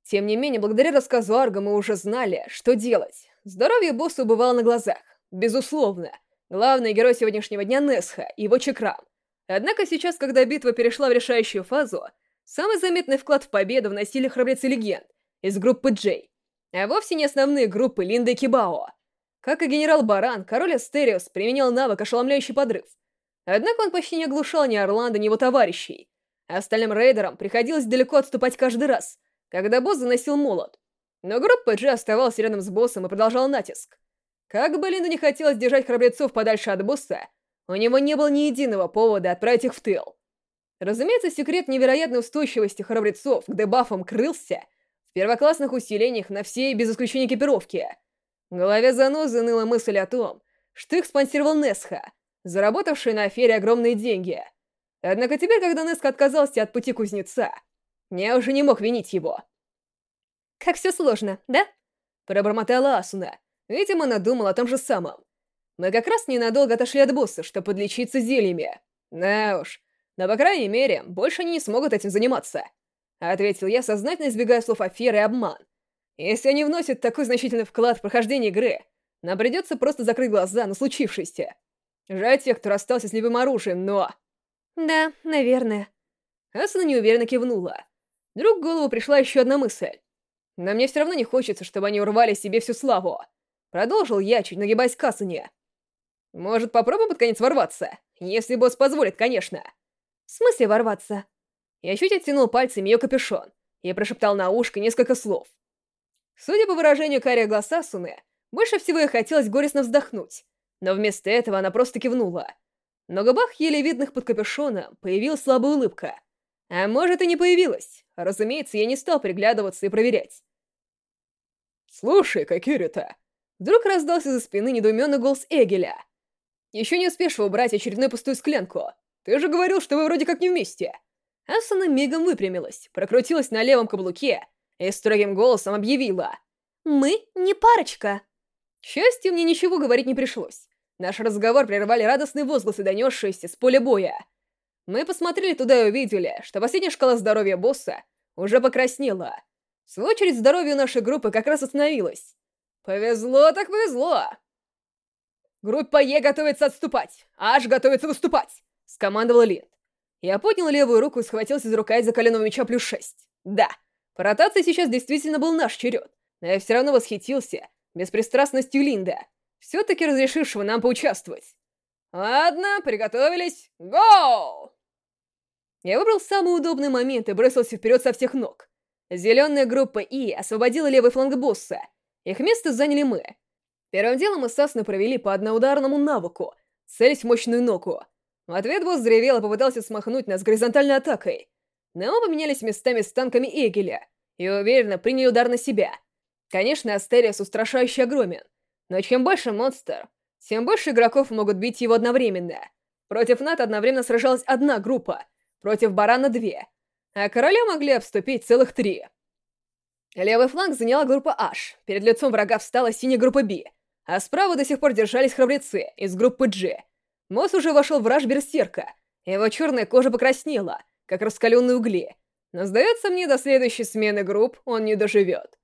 [SPEAKER 1] Тем не менее, благодаря рассказу Арга мы уже знали, что делать. Здоровье босса убывало на глазах, безусловно. Главный герой сегодняшнего дня Несха и его Чекрам. Однако сейчас, когда битва перешла в решающую фазу, самый заметный вклад в победу вносили храбрецы легенд из группы Джей, а вовсе не основные группы Линда и Кибао. Как и генерал Баран, король Астериус применял навык ошеломляющий подрыв. Однако он почти не оглушал ни Орландо, ни его товарищей. Остальным рейдерам приходилось далеко отступать каждый раз, когда босс заносил молот. Но группа G оставалась рядом с боссом и продолжала натиск. Как бы Линду не хотелось держать храбрецов подальше от босса, у него не было ни единого повода отправить их в тыл. Разумеется, секрет невероятной устойчивости храбрецов к дебафам крылся в первоклассных усилениях на всей, без исключения экипировки. В голове занозы ныла мысль о том, что их спонсировал Несха, заработавший на афере огромные деньги. Однако теперь, когда Несха отказался от пути кузнеца, я уже не мог винить его.
[SPEAKER 2] «Как все сложно, да?»
[SPEAKER 1] Пробормотала Асуна. Видимо, она думала о том же самом. Мы как раз ненадолго отошли от босса, чтобы подлечиться зельями. Да уж. Но, по крайней мере, больше они не смогут этим заниматься. Ответил я, сознательно избегая слов аферы и обман. Если они вносят такой значительный вклад в прохождение игры, нам придется просто закрыть глаза на случившееся. Жаль тех, кто расстался с любым оружием, но...
[SPEAKER 2] Да, наверное.
[SPEAKER 1] Асуна неуверенно кивнула. Вдруг в голову пришла еще одна мысль. Но мне все равно не хочется, чтобы они урвали себе всю славу. Продолжил я, чуть нагибаясь к Асуне. Может, попробуем под конец ворваться? Если босс позволит, конечно.
[SPEAKER 2] В смысле ворваться?
[SPEAKER 1] Я чуть оттянул пальцами ее капюшон и прошептал на ушко несколько слов. Судя по выражению кария глаз Асуны, больше всего ей хотелось горестно вздохнуть, но вместо этого она просто кивнула. На губах, еле видных под капюшоном, появилась слабая улыбка. А может, и не появилась. Разумеется, я не стал приглядываться и проверять. «Слушай-ка, Кирита!» Вдруг раздался за спины недоуменный голос Эгеля. Еще не успевшего убрать очередную пустую склянку. Ты же говорил, что вы вроде как не вместе. Асуна мигом выпрямилась, прокрутилась на левом каблуке и строгим голосом объявила.
[SPEAKER 2] «Мы не парочка!»
[SPEAKER 1] К счастью, мне ничего говорить не пришлось. Наш разговор прервали радостные возгласы, донесшиеся с поля боя. Мы посмотрели туда и увидели, что последняя шкала здоровья босса уже покраснела. В свою очередь, здоровье нашей группы как раз остановилось. Повезло так повезло. Группа Е готовится отступать, Аш готовится выступать, скомандовал Линд. Я поднял левую руку и схватился за рукоять закаленного меча плюс шесть. Да, по ротации сейчас действительно был наш черед, но я все равно восхитился беспристрастностью Линда, все-таки разрешившего нам поучаствовать. Ладно, приготовились. Гоу! Я выбрал самый удобный момент и бросился вперед со всех ног. Зеленая группа И освободила левый фланг босса. Их место заняли мы. Первым делом мы с Асной провели по одноударному навыку, целясь в мощную ногу. В ответ босс заревел и попытался смахнуть нас горизонтальной атакой. Но мы поменялись местами с танками Эгеля и уверенно приняли удар на себя. Конечно, Астериас устрашающе огромен, но чем больше монстр, тем больше игроков могут бить его одновременно. Против Нат одновременно сражалась одна группа, против Барана две, а короля могли обступить целых три. Левый фланг заняла группа H, перед лицом врага встала синяя группа B, а справа до сих пор держались храбрецы из группы G. Мосс уже вошел в раж Берсерка, его черная кожа покраснела, как раскаленные угли, но, сдается мне, до следующей смены групп он не доживет.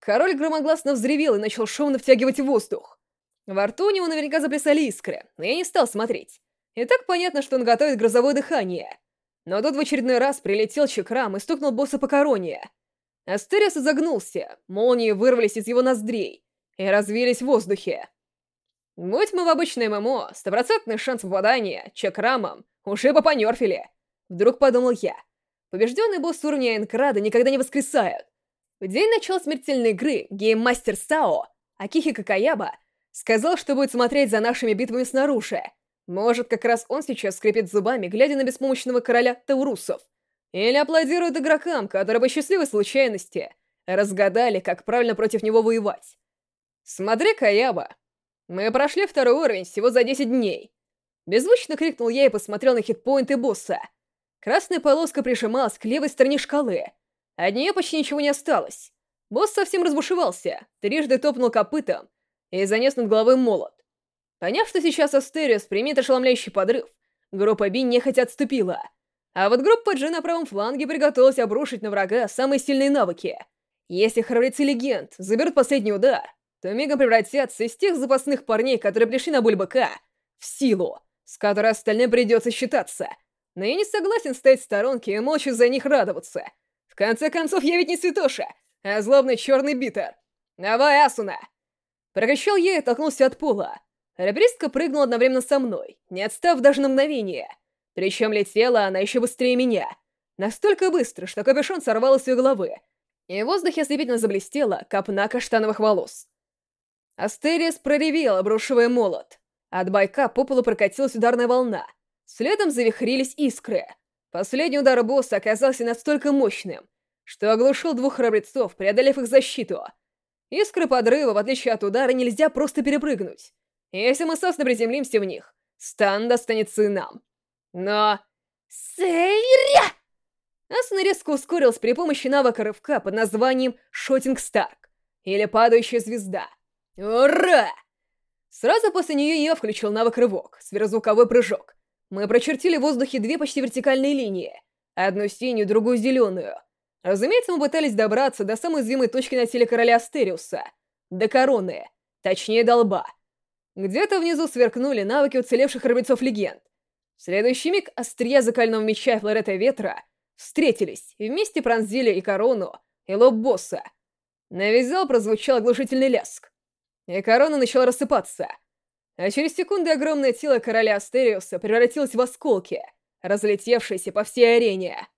[SPEAKER 1] Король громогласно взревел и начал шумно втягивать воздух. Во рту у него наверняка заплясали искры, но я не стал смотреть. И так понятно, что он готовит грозовое дыхание. Но тут в очередной раз прилетел Чакрам и стукнул босса по короне. Астериас изогнулся, молнии вырвались из его ноздрей и развились в воздухе. Будь мы в обычной ММО, стопроцентный шанс попадания Чакрамом уже бы понерфили. Вдруг подумал я. Побежденный босс уровня Энкрада никогда не воскресают. В день начала смертельной игры гейммастер Сао, Акихи Какаяба, сказал, что будет смотреть за нашими битвами снаружи. Может, как раз он сейчас скрипит зубами, глядя на беспомощного короля Таурусов. Или аплодирует игрокам, которые по счастливой случайности разгадали, как правильно против него воевать. Смотри, Каяба, мы прошли второй уровень всего за 10 дней. Беззвучно крикнул я и посмотрел на хитпоинты босса. Красная полоска прижималась к левой стороне шкалы. От нее почти ничего не осталось. Босс совсем разбушевался, трижды топнул копытом и занес над головой молот. Поняв, что сейчас Астериус примет ошеломляющий подрыв, группа Би нехотя отступила. А вот группа G на правом фланге приготовилась обрушить на врага самые сильные навыки. Если храбрецы легенд заберут последний удар, то мигом превратятся из тех запасных парней, которые пришли на бульбака, в силу, с которой остальным придется считаться. Но я не согласен стоять в сторонке и молча за них радоваться. В конце концов, я ведь не святоша, а злобный черный битер. Давай, Асуна! Прокричал я и толкнулся от пола. Ребристка прыгнула одновременно со мной, не отстав даже на мгновение. Причем летела она еще быстрее меня. Настолько быстро, что капюшон сорвал с ее головы, и в воздухе ослепительно заблестела копна каштановых волос. Астериас проревел, обрушивая молот. От байка по полу прокатилась ударная волна. Следом завихрились искры. Последний удар босса оказался настолько мощным, что оглушил двух храбрецов, преодолев их защиту. Искры подрыва, в отличие от удара, нельзя просто перепрыгнуть. Если мы собственно приземлимся в них, стан достанется и нам. Но... Сейря! Асуна резко ускорилась при помощи навыка рывка под названием «Шотинг Старк» или «Падающая звезда». Ура! Сразу после нее я включил навык рывок, сверхзвуковой прыжок. Мы прочертили в воздухе две почти вертикальные линии. Одну синюю, другую зеленую. Разумеется, мы пытались добраться до самой уязвимой точки на теле короля Астериуса. До короны. Точнее, до лба. Где-то внизу сверкнули навыки уцелевших храбрецов легенд. В следующий миг острия закального меча и флорета ветра встретились и вместе пронзили и корону, и лоб босса. На весь зал прозвучал оглушительный ляск. И корона начала рассыпаться. А через секунды огромное тело короля Астериуса превратилось в осколки, разлетевшиеся по всей арене.